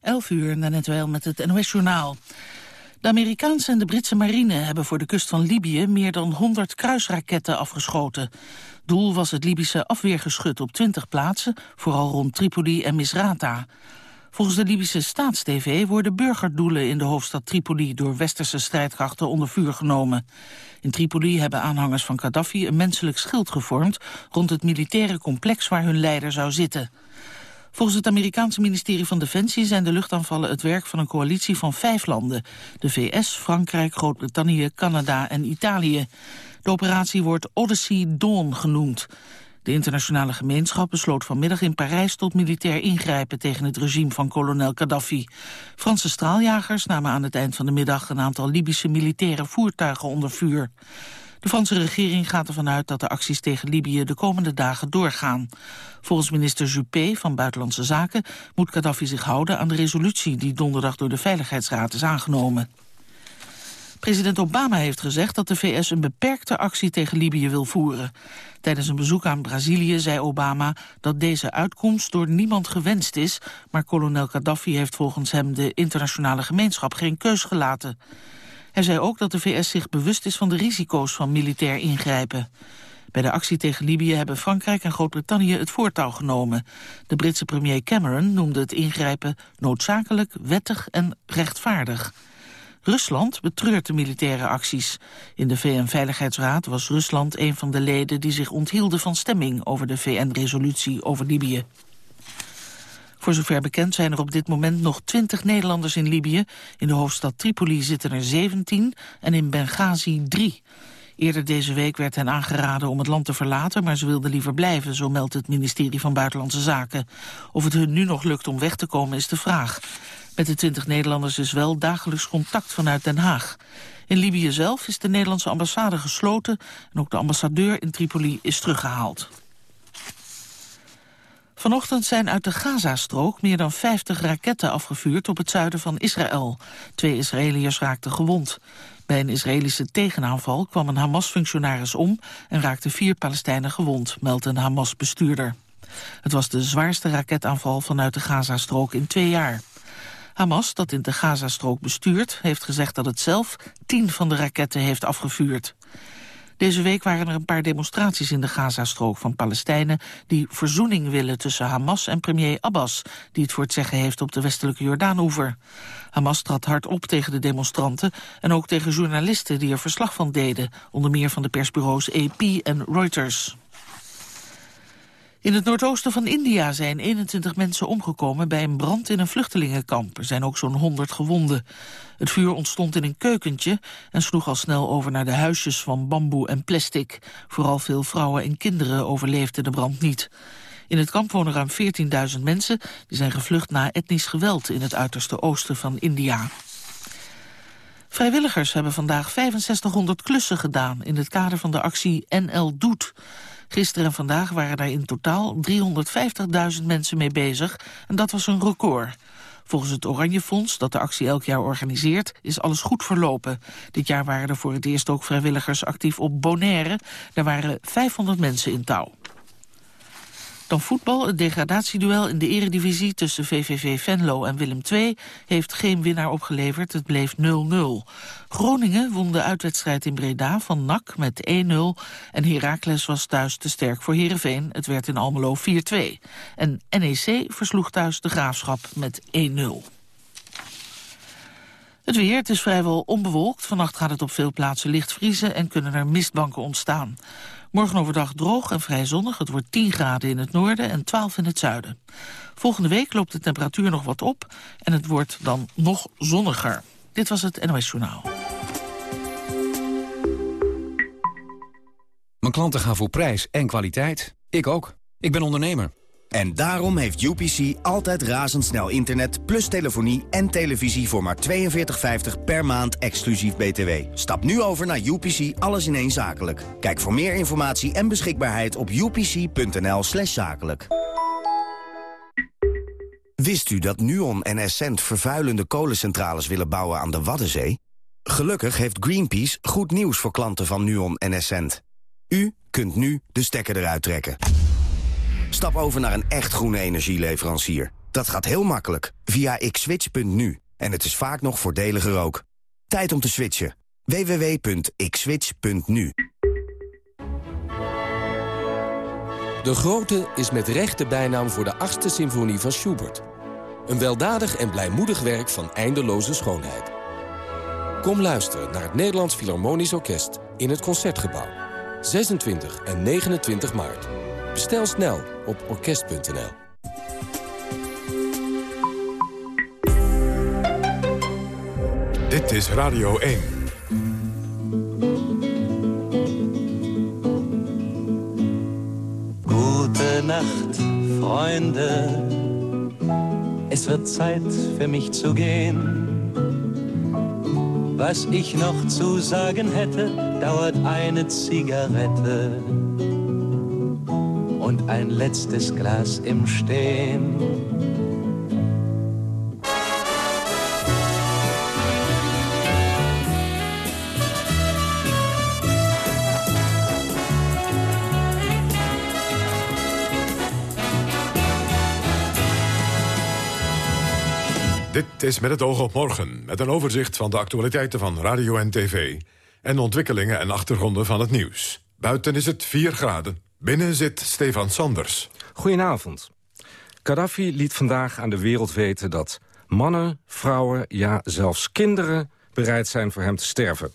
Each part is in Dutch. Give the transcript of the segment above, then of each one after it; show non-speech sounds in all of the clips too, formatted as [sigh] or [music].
11 uur, net wel met het NOS-journaal. De Amerikaanse en de Britse marine hebben voor de kust van Libië meer dan 100 kruisraketten afgeschoten. Doel was het Libische afweergeschut op 20 plaatsen, vooral rond Tripoli en Misrata. Volgens de Libische staatstv worden burgerdoelen in de hoofdstad Tripoli door westerse strijdkrachten onder vuur genomen. In Tripoli hebben aanhangers van Gaddafi een menselijk schild gevormd rond het militaire complex waar hun leider zou zitten. Volgens het Amerikaanse ministerie van Defensie zijn de luchtaanvallen het werk van een coalitie van vijf landen. De VS, Frankrijk, Groot-Brittannië, Canada en Italië. De operatie wordt Odyssey Dawn genoemd. De internationale gemeenschap besloot vanmiddag in Parijs tot militair ingrijpen tegen het regime van kolonel Gaddafi. Franse straaljagers namen aan het eind van de middag een aantal Libische militaire voertuigen onder vuur. De Franse regering gaat ervan uit dat de acties tegen Libië de komende dagen doorgaan. Volgens minister Juppé van Buitenlandse Zaken moet Gaddafi zich houden aan de resolutie die donderdag door de Veiligheidsraad is aangenomen. President Obama heeft gezegd dat de VS een beperkte actie tegen Libië wil voeren. Tijdens een bezoek aan Brazilië zei Obama dat deze uitkomst door niemand gewenst is, maar kolonel Gaddafi heeft volgens hem de internationale gemeenschap geen keus gelaten. Hij zei ook dat de VS zich bewust is van de risico's van militair ingrijpen. Bij de actie tegen Libië hebben Frankrijk en Groot-Brittannië het voortouw genomen. De Britse premier Cameron noemde het ingrijpen noodzakelijk, wettig en rechtvaardig. Rusland betreurt de militaire acties. In de VN-veiligheidsraad was Rusland een van de leden die zich onthielden van stemming over de VN-resolutie over Libië. Voor zover bekend zijn er op dit moment nog 20 Nederlanders in Libië. In de hoofdstad Tripoli zitten er 17 en in Benghazi 3. Eerder deze week werd hen aangeraden om het land te verlaten... maar ze wilden liever blijven, zo meldt het ministerie van Buitenlandse Zaken. Of het hun nu nog lukt om weg te komen is de vraag. Met de 20 Nederlanders is wel dagelijks contact vanuit Den Haag. In Libië zelf is de Nederlandse ambassade gesloten... en ook de ambassadeur in Tripoli is teruggehaald. Vanochtend zijn uit de Gazastrook meer dan 50 raketten afgevuurd op het zuiden van Israël. Twee Israëliërs raakten gewond. Bij een Israëlische tegenaanval kwam een Hamas-functionaris om en raakten vier Palestijnen gewond, meldt een Hamas-bestuurder. Het was de zwaarste raketaanval vanuit de Gazastrook in twee jaar. Hamas, dat in de Gazastrook bestuurt, heeft gezegd dat het zelf tien van de raketten heeft afgevuurd. Deze week waren er een paar demonstraties in de Gazastrook van Palestijnen die verzoening willen tussen Hamas en premier Abbas, die het voor het zeggen heeft op de westelijke Jordaanoever. Hamas trad hard op tegen de demonstranten en ook tegen journalisten die er verslag van deden, onder meer van de persbureaus AP en Reuters. In het noordoosten van India zijn 21 mensen omgekomen bij een brand in een vluchtelingenkamp. Er zijn ook zo'n 100 gewonden. Het vuur ontstond in een keukentje en sloeg al snel over naar de huisjes van bamboe en plastic. Vooral veel vrouwen en kinderen overleefden de brand niet. In het kamp wonen ruim 14.000 mensen. Die zijn gevlucht na etnisch geweld in het uiterste oosten van India. Vrijwilligers hebben vandaag 6500 klussen gedaan... in het kader van de actie NL Doet. Gisteren en vandaag waren er in totaal 350.000 mensen mee bezig en dat was een record. Volgens het Oranje Fonds, dat de actie elk jaar organiseert, is alles goed verlopen. Dit jaar waren er voor het eerst ook vrijwilligers actief op Bonaire. Daar waren 500 mensen in touw. Dan voetbal. Het degradatieduel in de eredivisie tussen VVV Venlo en Willem II heeft geen winnaar opgeleverd. Het bleef 0-0. Groningen won de uitwedstrijd in Breda van NAC met 1-0. En Heracles was thuis te sterk voor Heerenveen. Het werd in Almelo 4-2. En NEC versloeg thuis de Graafschap met 1-0. Het weer, het is vrijwel onbewolkt. Vannacht gaat het op veel plaatsen licht vriezen en kunnen er mistbanken ontstaan. Morgen overdag droog en vrij zonnig. Het wordt 10 graden in het noorden en 12 in het zuiden. Volgende week loopt de temperatuur nog wat op en het wordt dan nog zonniger. Dit was het NOS Journaal. Mijn klanten gaan voor prijs en kwaliteit. Ik ook. Ik ben ondernemer. En daarom heeft UPC altijd razendsnel internet, plus telefonie en televisie voor maar 42,50 per maand exclusief BTW. Stap nu over naar UPC Alles in één Zakelijk. Kijk voor meer informatie en beschikbaarheid op upc.nl slash zakelijk. Wist u dat Nuon en Essent vervuilende kolencentrales willen bouwen aan de Waddenzee? Gelukkig heeft Greenpeace goed nieuws voor klanten van Nuon en Essent. U kunt nu de stekker eruit trekken. Stap over naar een echt groene energieleverancier. Dat gaat heel makkelijk, via xswitch.nu. En het is vaak nog voordeliger ook. Tijd om te switchen. www.xswitch.nu De Grote is met recht de bijnaam voor de achtste symfonie van Schubert. Een weldadig en blijmoedig werk van eindeloze schoonheid. Kom luisteren naar het Nederlands Philharmonisch Orkest in het Concertgebouw. 26 en 29 maart. Bestel snel op orkest.nl. Dit is Radio 1. Gute Nacht, Freunde. Es wird Zeit für mich zu gehen. Was ich noch zu sagen hätte, dauert eine Zigarette ein letztes Glas im Stehen. Dit is met het oog op morgen, met een overzicht van de actualiteiten van radio en tv... en ontwikkelingen en achtergronden van het nieuws. Buiten is het 4 graden. Binnen zit Stefan Sanders. Goedenavond. Gaddafi liet vandaag aan de wereld weten dat mannen, vrouwen, ja zelfs kinderen bereid zijn voor hem te sterven.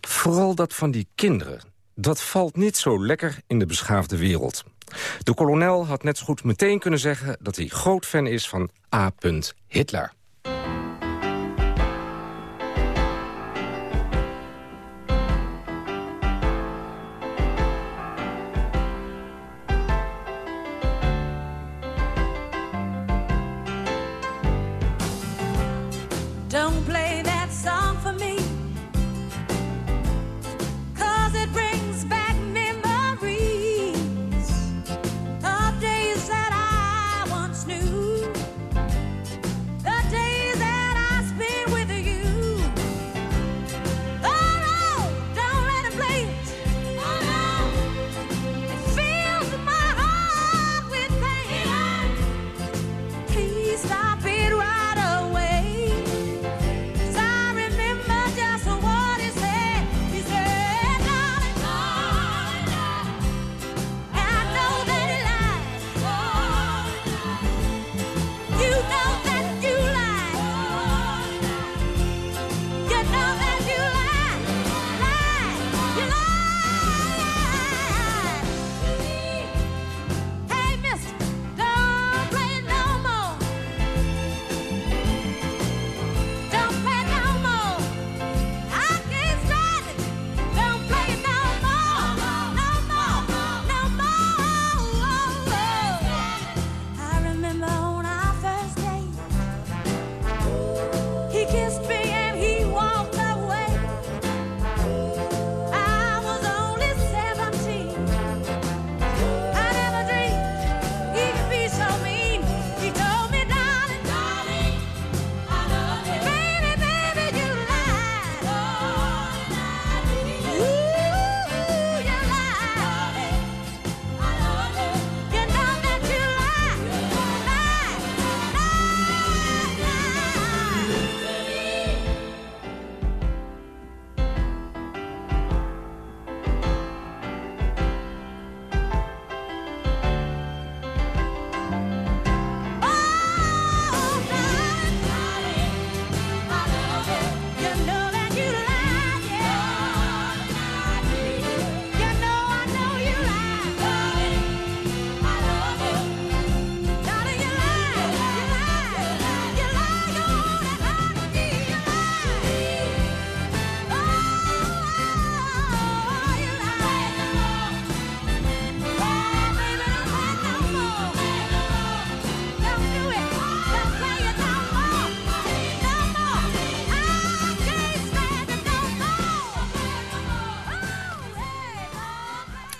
Vooral dat van die kinderen, dat valt niet zo lekker in de beschaafde wereld. De kolonel had net zo goed meteen kunnen zeggen dat hij groot fan is van A. Hitler.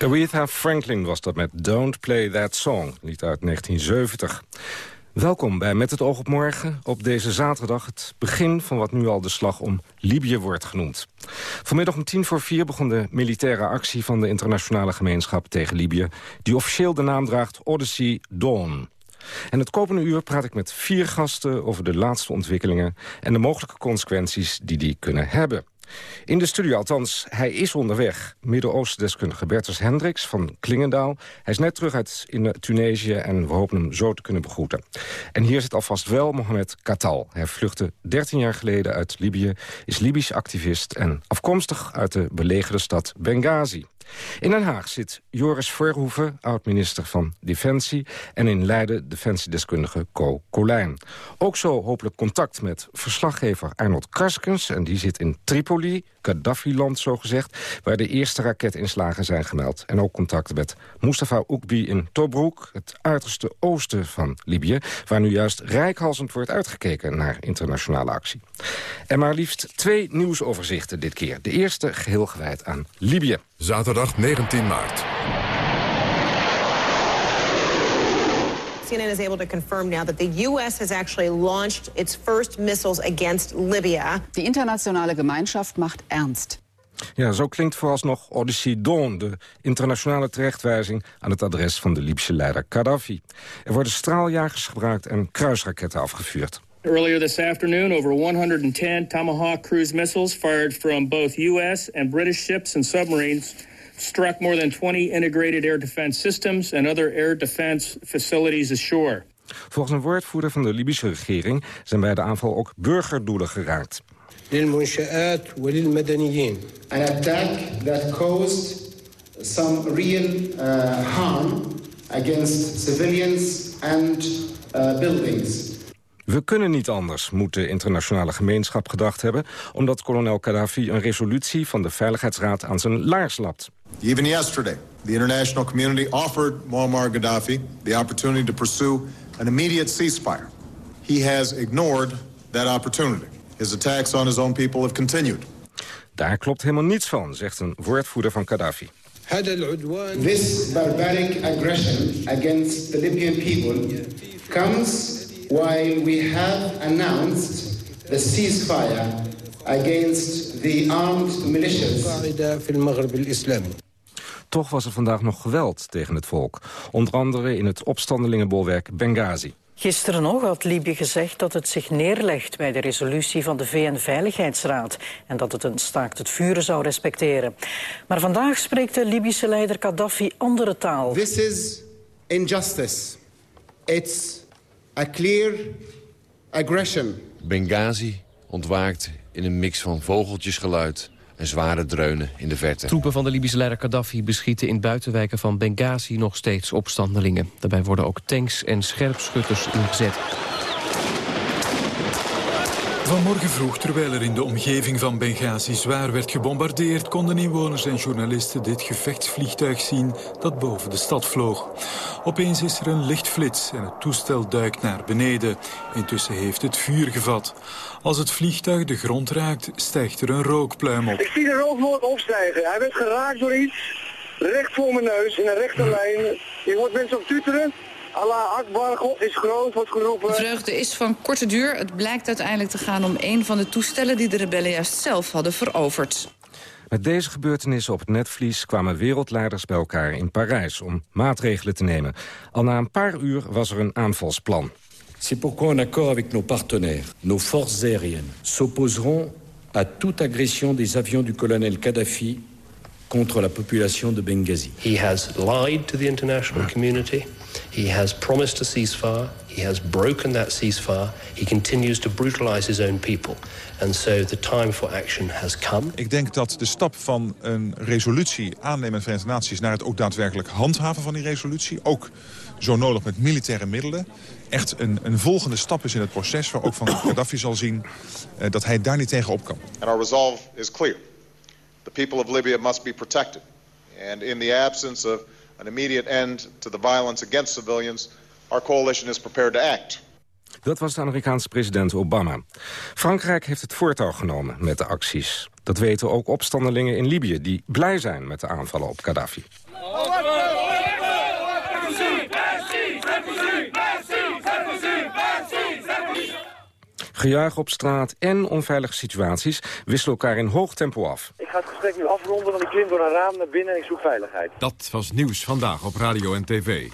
Aretha Franklin was dat met Don't Play That Song, lied uit 1970. Welkom bij Met het oog op morgen. Op deze zaterdag het begin van wat nu al de slag om Libië wordt genoemd. Vanmiddag om tien voor vier begon de militaire actie van de internationale gemeenschap tegen Libië... die officieel de naam draagt Odyssey Dawn. En het komende uur praat ik met vier gasten over de laatste ontwikkelingen... en de mogelijke consequenties die die kunnen hebben. In de studio, althans, hij is onderweg. Midden-Oosten-deskundige Bertus Hendricks van Klingendaal. Hij is net terug uit in Tunesië en we hopen hem zo te kunnen begroeten. En hier zit alvast wel Mohamed Katal. Hij vluchtte 13 jaar geleden uit Libië, is Libisch activist... en afkomstig uit de belegerde stad Benghazi. In Den Haag zit Joris Verhoeven, oud-minister van Defensie... en in Leiden defensiedeskundige Co Colijn. Ook zo hopelijk contact met verslaggever Arnold Karskens... en die zit in Tripoli, Gaddafi-land zogezegd... waar de eerste raketinslagen zijn gemeld. En ook contact met Mustafa Oekbi in Tobruk... het uiterste oosten van Libië... waar nu juist rijkhalsend wordt uitgekeken naar internationale actie. En maar liefst twee nieuwsoverzichten dit keer. De eerste geheel gewijd aan Libië. Zaterdag 19 maart. CNN is able to confirm now that the U.S. has actually launched its first missiles against Libya. Die internationale Gemeinschaft macht ernst. Ja, zo klinkt vooralsnog Odyssey Dawn, de internationale terechtwijzing aan het adres van de Libische leider Gaddafi. Er worden straaljagers gebruikt en kruisraketten afgevuurd. Earlier this afternoon, over 110 Tomahawk cruise missiles fired from both U.S. and British ships and submarines struck more than 20 integrated air defense systems and other air defense facilities ashore. Volgens een woordvoerder van de Libische regering zijn bij de aanval ook burgerdoelen geraakt. An attack that caused some real uh, harm against civilians and uh, buildings. We kunnen niet anders, moet de internationale gemeenschap gedacht hebben... omdat kolonel Gaddafi een resolutie van de Veiligheidsraad aan zijn laars lapt. Even yesterday, the international community offered Muammar Gaddafi the opportunity to pursue an immediate ceasefire. He has ignored that opportunity. His attacks on his own people have continued. Daar klopt helemaal niets van, zegt een woordvoerder van Gaddafi. This barbaric aggression against the Libyan people comes while we have announced the ceasefire against the armed militias. Toch was er vandaag nog geweld tegen het volk. Onder andere in het opstandelingenbolwerk Benghazi. Gisteren nog had Libië gezegd dat het zich neerlegt bij de resolutie van de VN-veiligheidsraad en dat het een staakt het vuren zou respecteren. Maar vandaag spreekt de Libische leider Gaddafi andere taal. This is injustice. It's a clear aggression. Benghazi ontwaakt in een mix van vogeltjesgeluid en zware dreunen in de verte. Troepen van de Libische leider Gaddafi beschieten in buitenwijken van Benghazi nog steeds opstandelingen. Daarbij worden ook tanks en scherpschutters ingezet. Vanmorgen vroeg, terwijl er in de omgeving van Benghazi zwaar werd gebombardeerd... konden inwoners en journalisten dit gevechtsvliegtuig zien dat boven de stad vloog. Opeens is er een lichtflits en het toestel duikt naar beneden. Intussen heeft het vuur gevat. Als het vliegtuig de grond raakt, stijgt er een rookpluim op. Ik zie de rookmoord opstijgen. Hij werd geraakt door iets, recht voor mijn neus, in een rechte lijn. Je hoort mensen op tuteren. Allah Akbar, God is groot, wordt geroepen. De vreugde is van korte duur. Het blijkt uiteindelijk te gaan om een van de toestellen... die de rebellen juist zelf hadden veroverd. Met deze gebeurtenissen op het netvlies kwamen wereldleiders bij elkaar in Parijs... om maatregelen te nemen. Al na een paar uur was er een aanvalsplan. C'est pourquoi en accord avec nos partenaires, nos forces aériennes s'opposeront à toute agression des avions du colonel Kadhafi contre la population de Benghazi. He has lied to the international community. He has promised a ceasefire. He has broken that ceasefire. He continues to brutalize his own people. And so the time for action has come. Ik denk dat de stap van een resolutie aannemen in de Verenigde Naties... naar het ook daadwerkelijk handhaven van die resolutie... ook zo nodig met militaire middelen... echt een, een volgende stap is in het proces... waar ook van [coughs] Gaddafi zal zien uh, dat hij daar niet tegen op kan. And our resolve is clear. The people of Libya must be protected. And in the absence of an immediate end to the violence against civilians, our coalition is prepared to act. Dat was de Amerikaanse president Obama. Frankrijk heeft het voortouw genomen met de acties. Dat weten ook opstandelingen in Libië... die blij zijn met de aanvallen op Gaddafi. Gejuich op straat en onveilige situaties wisselen elkaar in hoog tempo af. Ik ga het gesprek nu afronden, want ik klim door een raam naar binnen en ik zoek veiligheid. Dat was nieuws vandaag op radio en tv.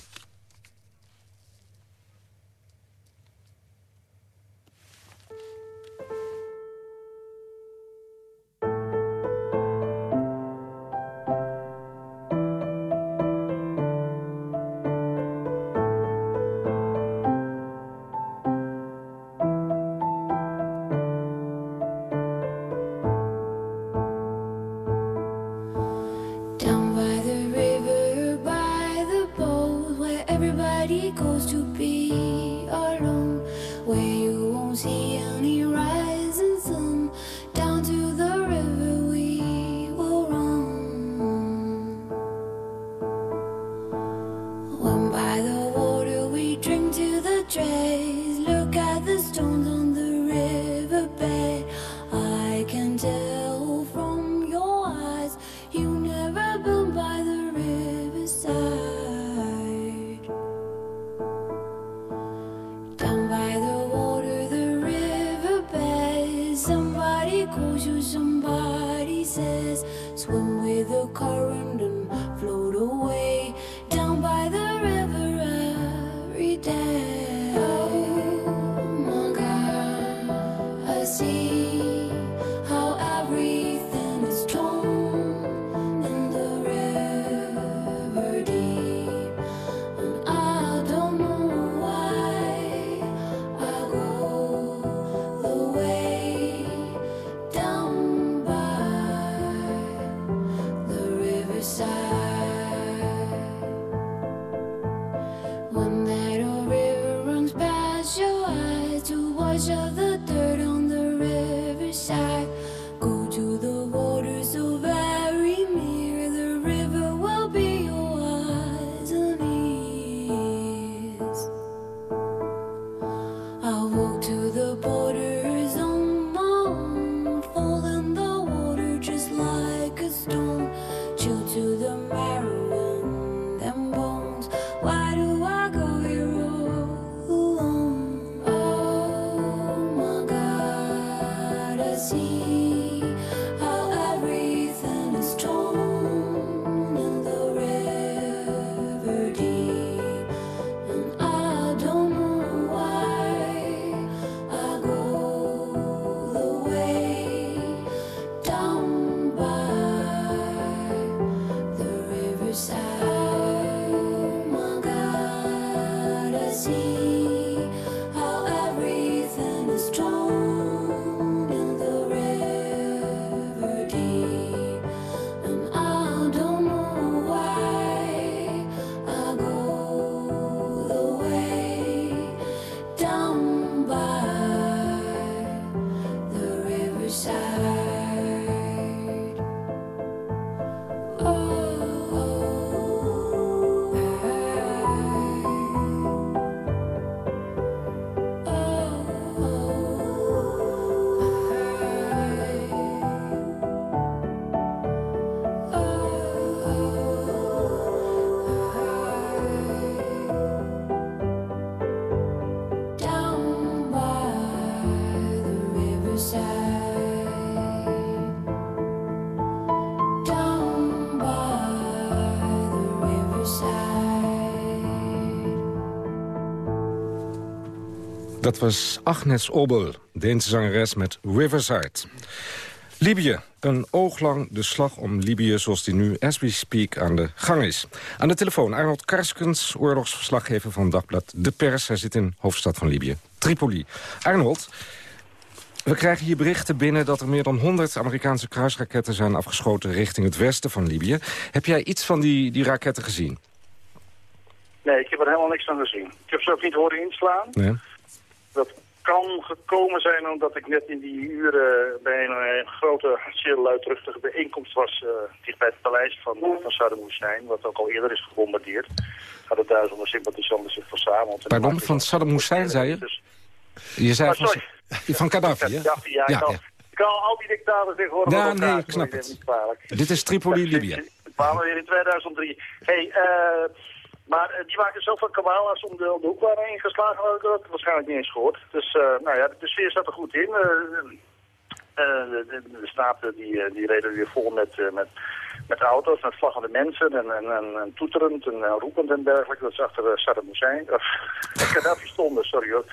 Dat was Agnes Obel, Deense zangeres met Riverside. Libië. Een ooglang de slag om Libië zoals die nu, as we speak, aan de gang is. Aan de telefoon Arnold Karskens, oorlogsverslaggever van dagblad De Pers. Hij zit in hoofdstad van Libië, Tripoli. Arnold, we krijgen hier berichten binnen dat er meer dan 100 Amerikaanse kruisraketten zijn afgeschoten richting het westen van Libië. Heb jij iets van die, die raketten gezien? Nee, ik heb er helemaal niks van gezien. Ik heb ze ook niet horen inslaan. Nee. Dat kan gekomen zijn omdat ik net in die uren bij een, een grote, zeer luidruchtige bijeenkomst was uh, dicht bij het paleis van, van Saddam Hussein, wat ook al eerder is gebombardeerd. Hadden duizenden sympathisanten zich verzameld. Pardon, van Saddam Hussein zei je? Dus, Je zei van, van Gaddafi, hè? Gaddafi, ja, ik, kan, ik kan al die dictators tegenwoordig Ja, op elkaar nee, ik snap het. Dit is Tripoli, Libië. We kwamen weer in 2003. Hey, eh, maar eh, die maken zoveel kabaal als om de, om de hoek waren ingeslagen. had ik waarschijnlijk niet eens gehoord. Dus eh, nou ja, de sfeer zat er goed in. Eh, de, de, de staten die, die reden weer vol met, met, met auto's, met vlaggende mensen en, en, en, en toeterend en roepend en dergelijke. Dat is achter Saddam Hussein, [laughs] of Gaddafi stonden, sorry hoor.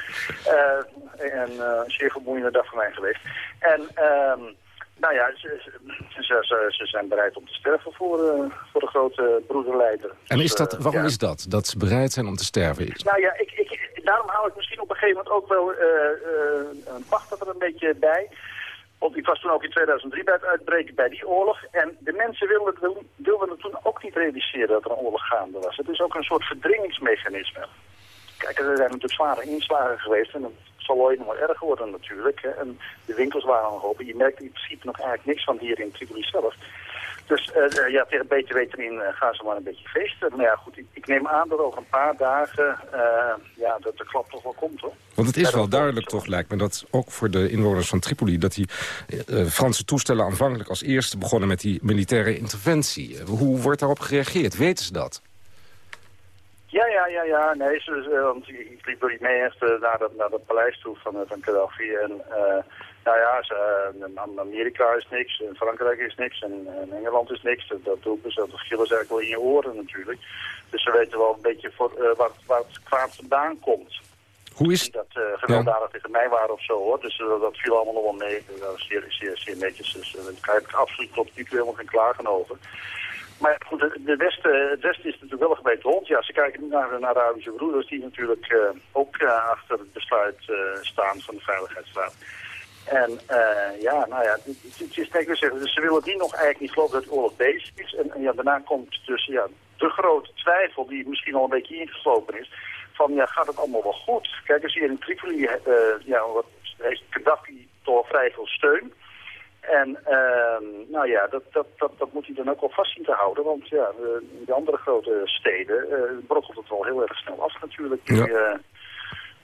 En een zeer vermoeiende dag voor mij geweest. En ehm nou ja, ze, ze, ze, ze, zijn bereid om te sterven voor, uh, voor de grote broederleider. En Dus, is dat, eh, waarom ja. is dat? Dat ze bereid zijn om te sterven? Nou ja, ik, ik, daarom haal ik misschien op een gegeven moment ook wel uh, een wacht er een beetje bij. Want ik was toen ook in 2003 bij het uitbreken bij die oorlog. En de mensen wilden, wilden, wilden het toen ook niet realiseren dat er een oorlog gaande was. Het is ook een soort verdringingsmechanisme. Kijk, er zijn natuurlijk zware inslagen geweest. En zal alleen maar erger worden natuurlijk. Hè. En de winkels waren nog open. Je merkt in principe nog eigenlijk niks van hier in Tripoli zelf. Dus uh, ja, tegen beter weten in uh, gaan ze maar een beetje feesten. Maar ja, goed, ik, ik neem aan dat over een paar dagen uh, ja, dat de klap toch wel komt, hoor. Want het is wel duidelijk toch, lijkt me, dat ook voor de inwoners van Tripoli... dat die Franse toestellen aanvankelijk als eerste begonnen met die militaire interventie. Hoe wordt daarop gereageerd? Weten ze dat? Ja, ja, ja, ja. Nee, ze, want ik liep door die mee echt naar, dat, naar dat paleis toe van, van Gaddafi. En nou ja, ze, uh, Amerika is niks, en Frankrijk is niks en, en Engeland is niks. Dat, dat roepen ze, dat gillen ze eigenlijk wel in je oren natuurlijk. Dus ze weten wel een beetje voor, uh, waar, waar het kwaad vandaan komt. Hoe is... Niet dat uh, gewelddadig ja. tegen mij waren of zo hoor. Dus uh, dat viel allemaal nog wel mee. Dat was zeer, zeer, zeer netjes. Dus uh, daar heb ik absoluut nu toe helemaal geen klagen over. Maar goed, de, Westen, het Westen is natuurlijk wel een hond. Ja, ze kijken naar, naar de Arabische broeders die natuurlijk uh, ook uh, achter het besluit staan van de Veiligheidsraad. En ja, nou ja, het, is denk zeggen, dus ze willen die nog eigenlijk niet geloven dat het oorlog bezig is. En, ja, daarna komt dus ja, de grote twijfel die misschien al een beetje ingeslopen is. Van ja, gaat het allemaal wel goed? Kijk, als hier in Tripoli ja, wat, heeft Gaddafi toch vrij veel steun. En uh, nou ja, dat, dat, dat, dat moet hij dan ook wel vast zien te houden. Want ja, in de andere grote steden uh, brokkelt het wel heel erg snel af natuurlijk. Die, ja.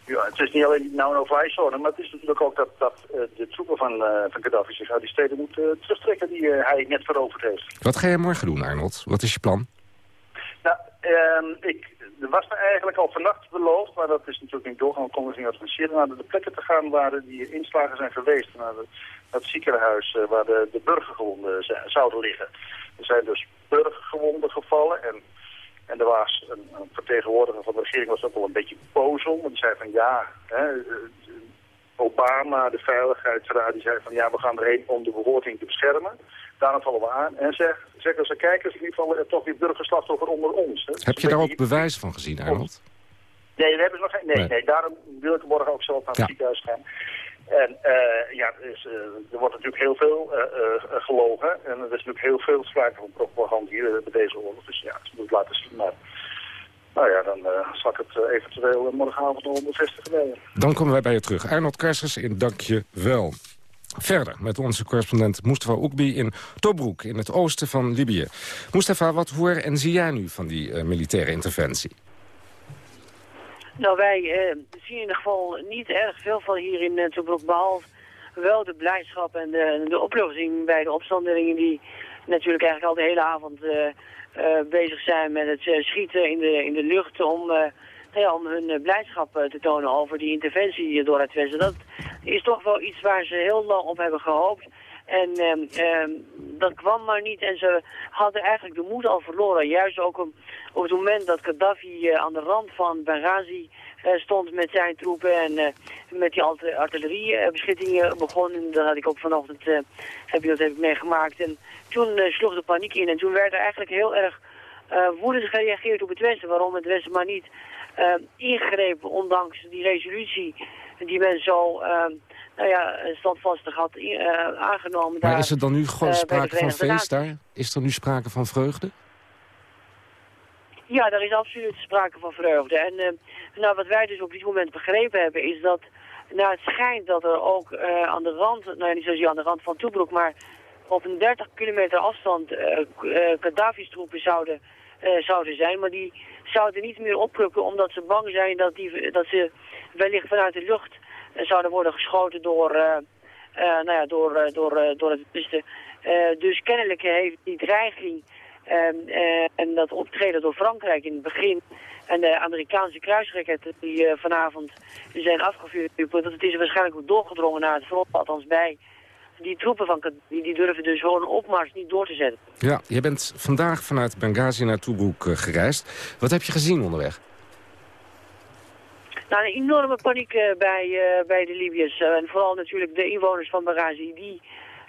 Ja, het is niet alleen nou een overheidszone, maar het is natuurlijk ook dat, dat uh, de troepen van, van Gaddafi zich uit die steden moeten terugtrekken die hij net veroverd heeft. Wat ga je morgen doen, Arnold? Wat is je plan? Nou, ehm, ik er was me eigenlijk al vannacht beloofd, maar dat is natuurlijk niet doorgaan, konden ze niet organiseren, naar de plekken te gaan waar die inslagen zijn geweest. Naar, het ziekenhuis waar de, de burgergewonden zouden liggen. Er zijn dus burgergewonden gevallen en en er was een, een, vertegenwoordiger van de regering was ook wel een beetje boos om. Want die zei van ja, hè, Obama, de Veiligheidsraad, die zei van ja, we gaan erheen om de bevolking te beschermen. Daarom vallen we aan. En zeg, zeggen ze, kijkers, in ieder geval er toch weer burgerslachtoffer onder ons. Hè. Heb je daar ook bewijs van gezien, Arnold? Nee, we hebben nog geen. Nee, nee. nee, daarom wil ik morgen ook zelf naar het ja. ziekenhuis gaan. En uh, ja, dus, uh, er wordt natuurlijk heel veel uh, gelogen. En er is natuurlijk heel veel sprake van propaganda hier bij deze oorlog. Dus ja, ze moet laten zien. Maar nou ja, dan zal ik het eventueel morgenavond nog je. Dan komen wij bij je terug. Arnold Kersers in Dank je wel. Verder met onze correspondent Mustafa Oekbi in Tobruk in het oosten van Libië. Mustafa, wat hoor en zie jij nu van die militaire interventie? Nou, wij uh, zien in ieder geval niet erg veel van hier in uh, Tobruk, behalve wel de blijdschap en de, de oplossing bij de opstandelingen die natuurlijk eigenlijk al de hele avond bezig zijn met het schieten in de, in de lucht om, om hun blijdschap te tonen over die interventie door het Westen. Dat is toch wel iets waar ze heel lang op hebben gehoopt. En uh, dat kwam maar niet en ze hadden eigenlijk de moed al verloren. Juist ook op, het moment dat Gaddafi uh, aan de rand van Benghazi uh, stond met zijn troepen en met die artilleriebeschittingen begon. Dat had ik ook vanochtend heb dat heb ik meegemaakt. En toen sloeg de paniek in en toen werd er eigenlijk heel erg woedend gereageerd op het Westen. Waarom het Westen maar niet ingreep, ondanks die resolutie die men zo nou ja, standvastig had uh, aangenomen. Maar daar, is er dan nu gewoon uh, sprake van feest daar? Is er nu sprake van vreugde? Ja, er is absoluut sprake van vreugde. En uh, nou, wat wij dus op dit moment begrepen hebben is dat... Nou, het schijnt dat er ook aan de rand, nou niet zozeer aan de rand van Toebruk, maar op een 30 kilometer afstand Gaddafi's troepen zouden, zouden zijn. Maar die zouden niet meer oprukken omdat ze bang zijn dat, die, dat ze wellicht vanuit de lucht zouden worden geschoten door, uh, nou ja, door, door, door het Westen. dus kennelijk heeft die dreiging ehm, en dat optreden door Frankrijk in het begin... en de Amerikaanse kruisraketten die vanavond zijn afgevuurd... dat het is waarschijnlijk ook doorgedrongen naar het front, althans bij die troepen van die, die durven dus gewoon een opmars niet door te zetten. Ja, je bent vandaag vanuit Benghazi naar Tobruk gereisd. Wat heb je gezien onderweg? Nou, een enorme paniek uh, bij, uh, bij de Libiërs. Uh, en vooral natuurlijk de inwoners van Benghazi. Die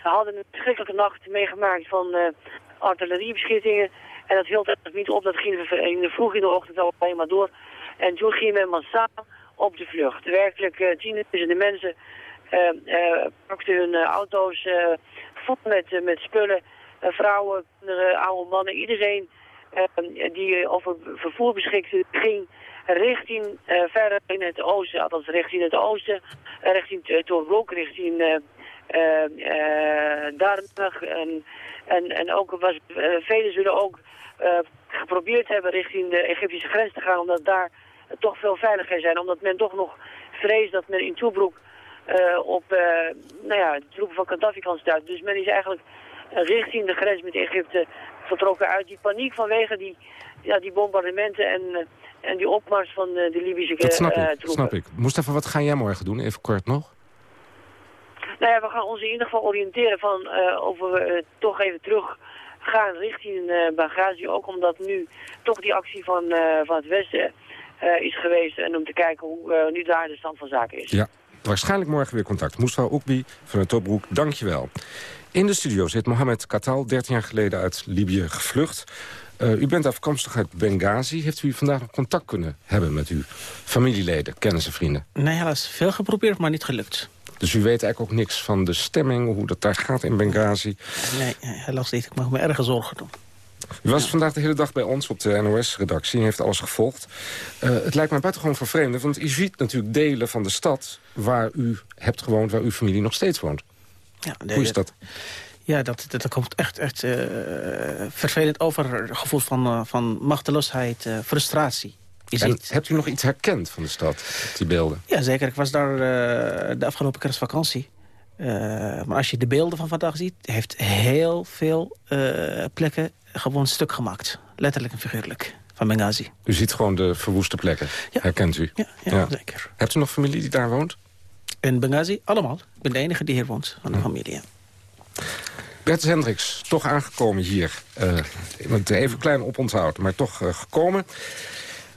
hadden een verschrikkelijke nacht meegemaakt van artilleriebeschittingen. En dat hield eigenlijk niet op. Dat ging in de vroeg in de ochtend al alleen maar door. En toen ging men massaal op de vlucht. Werkelijk uh, tienduizenden mensen pakten hun auto's vol met, met spullen. vrouwen, kinderen, oude mannen. Iedereen eh, die over vervoer beschikte, ging richting verder in het oosten, althans richting het oosten, richting uh, richting uh. En, en, en ook was, velen zullen ook geprobeerd hebben richting de Egyptische grens te gaan, omdat daar toch veel veiliger zijn. Omdat men toch nog vreest dat men in Tobruk op nou ja, de troepen van Gaddafi kan stuiten. Dus men is eigenlijk richting de grens met Egypte vertrokken uit die paniek vanwege die, ja, die bombardementen en en die opmars van de, de Libische dat snap ik, troepen. snap ik. Mustafa, wat ga jij morgen doen? Even kort nog. Nou ja, we gaan ons in ieder geval oriënteren van of we toch even terug gaan richting uh, Benghazi. Ook omdat nu toch die actie van, van het Westen is geweest. En om te kijken hoe nu daar de stand van zaken is. Ja, waarschijnlijk morgen weer contact. Mustafa Oekbi van het Topbroek, dankjewel. In de studio zit Mohamed Katal, 13 jaar geleden uit Libië gevlucht. Uh, u bent afkomstig uit Benghazi. Heeft u vandaag nog contact kunnen hebben met uw familieleden, kennissen, vrienden? Nee, helaas. Veel geprobeerd, maar niet gelukt. Dus u weet eigenlijk ook niks van de stemming, hoe dat daar gaat in Benghazi? Nee, helaas niet. Ik mag me erg zorgen doen. U was ja. vandaag de hele dag bij ons op de NOS-redactie en heeft alles gevolgd. Uh, het lijkt mij buitengewoon vervreemd, want u ziet natuurlijk delen van de stad... waar u hebt gewoond, waar uw familie nog steeds woont. Ja, Hoe is dat? Ja, dat, dat, dat komt echt, echt uh, vervelend over. Gevoel van, uh, van machteloosheid, frustratie. En hebt u nog iets herkend van de stad, die beelden? Ja, zeker. Ik was daar de afgelopen kerstvakantie. maar als je de beelden van vandaag ziet... heeft heel veel plekken gewoon stuk gemaakt. Letterlijk en figuurlijk. Van Benghazi. U ziet gewoon de verwoeste plekken. Ja. Herkent u? Ja, ja, ja, zeker. Hebt u nog familie die daar woont? In Benghazi? Allemaal. Ik ben de enige die hier woont van de hm. familie. Ja. Bert Hendricks, toch aangekomen hier. Uh, even klein oponthoud, maar toch uh, gekomen.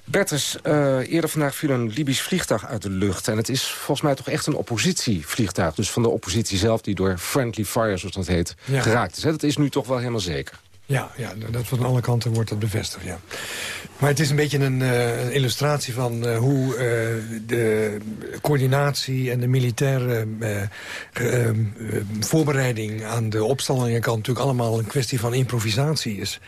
Bertus, uh, eerder vandaag viel een Libisch vliegtuig uit de lucht. En het is volgens mij toch echt een oppositievliegtuig. Dus van de oppositie zelf die door friendly fire, zoals dat heet, ja. geraakt is. Hè? Dat is nu toch wel helemaal zeker. Ja, ja, dat van alle kanten wordt dat bevestigd, ja. Maar het is een beetje een, een illustratie van uh, hoe uh, de coördinatie en de militaire voorbereiding aan de opstallingen kan natuurlijk allemaal een kwestie van improvisatie is.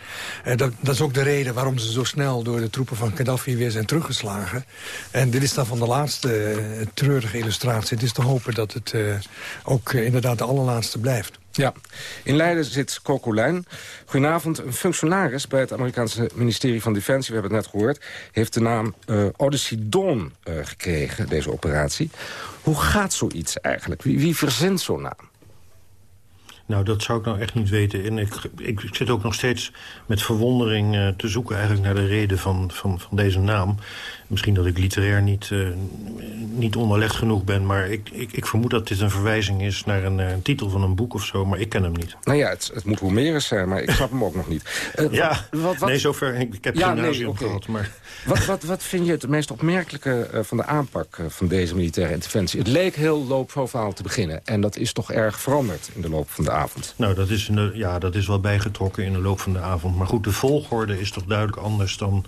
Dat, dat, is ook de reden waarom ze zo snel door de troepen van Gaddafi weer zijn teruggeslagen. En dit is dan van de laatste treurige illustratie. Het is te hopen dat het ook inderdaad de allerlaatste blijft. Ja, in Leiden zit Coco Lijn. Goedenavond, een functionaris bij het Amerikaanse ministerie van Defensie... we hebben het net gehoord, heeft de naam uh, Odyssey Dawn uh, gekregen, deze operatie. Hoe gaat zoiets eigenlijk? Wie, wie verzint zo'n naam? Nou, dat zou ik nou echt niet weten. En ik, ik, ik zit ook nog steeds met verwondering uh, te zoeken eigenlijk naar de reden van, van, van deze naam. Misschien dat ik literair niet, uh, niet onderlegd genoeg ben... maar ik, ik, ik vermoed dat dit een verwijzing is naar een, een, titel van een boek of zo... maar ik ken hem niet. Nou ja, het, het moet Homerus zijn, maar ik snap hem ook nog niet. Uh, [laughs] ja, wat, wat... nee, zover. Ik, ik heb ja, gymnasium nee, okay. gehad, maar... [laughs] Wat, wat, wat vind je het meest opmerkelijke van de aanpak van deze militaire interventie? Het leek heel loopprofiel te beginnen. En dat is toch erg veranderd in de loop van de avond. Nou, dat is, de, ja, dat is wel bijgetrokken in de loop van de avond. Maar goed, de volgorde is toch duidelijk anders dan...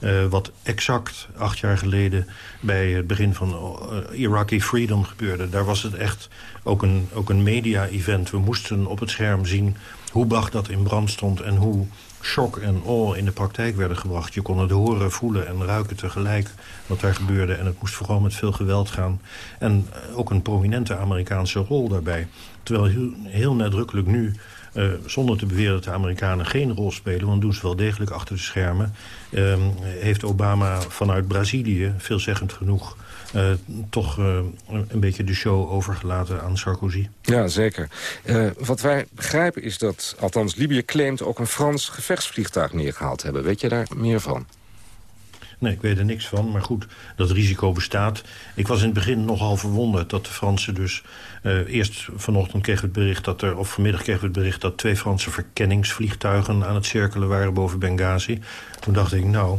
Uh, wat exact acht jaar geleden bij het begin van uh, Iraqi Freedom gebeurde. Daar was het echt ook een, ook een media-event. We moesten op het scherm zien hoe Bagdad in brand stond... en hoe shock en awe in de praktijk werden gebracht. Je kon het horen, voelen en ruiken tegelijk wat daar gebeurde. En het moest vooral met veel geweld gaan. En ook een prominente Amerikaanse rol daarbij. Terwijl heel, heel nadrukkelijk nu... Uh, zonder te beweren dat de Amerikanen geen rol spelen... want doen ze wel degelijk achter de schermen... Uh, heeft Obama vanuit Brazilië, veelzeggend genoeg... Uh, toch uh, een beetje de show overgelaten aan Sarkozy. Ja, zeker. Uh, wat wij begrijpen is dat, althans Libië claimt... ook een Frans gevechtsvliegtuig neergehaald hebben. Weet je daar meer van? Nee, ik weet er niks van. Maar goed, dat risico bestaat. Ik was in het begin nogal verwonderd dat de Fransen dus... Uh, eerst vanochtend kreeg het bericht dat er... of vanmiddag kreeg het bericht dat twee Franse verkenningsvliegtuigen... aan het cirkelen waren boven Benghazi. Toen dacht ik, nou...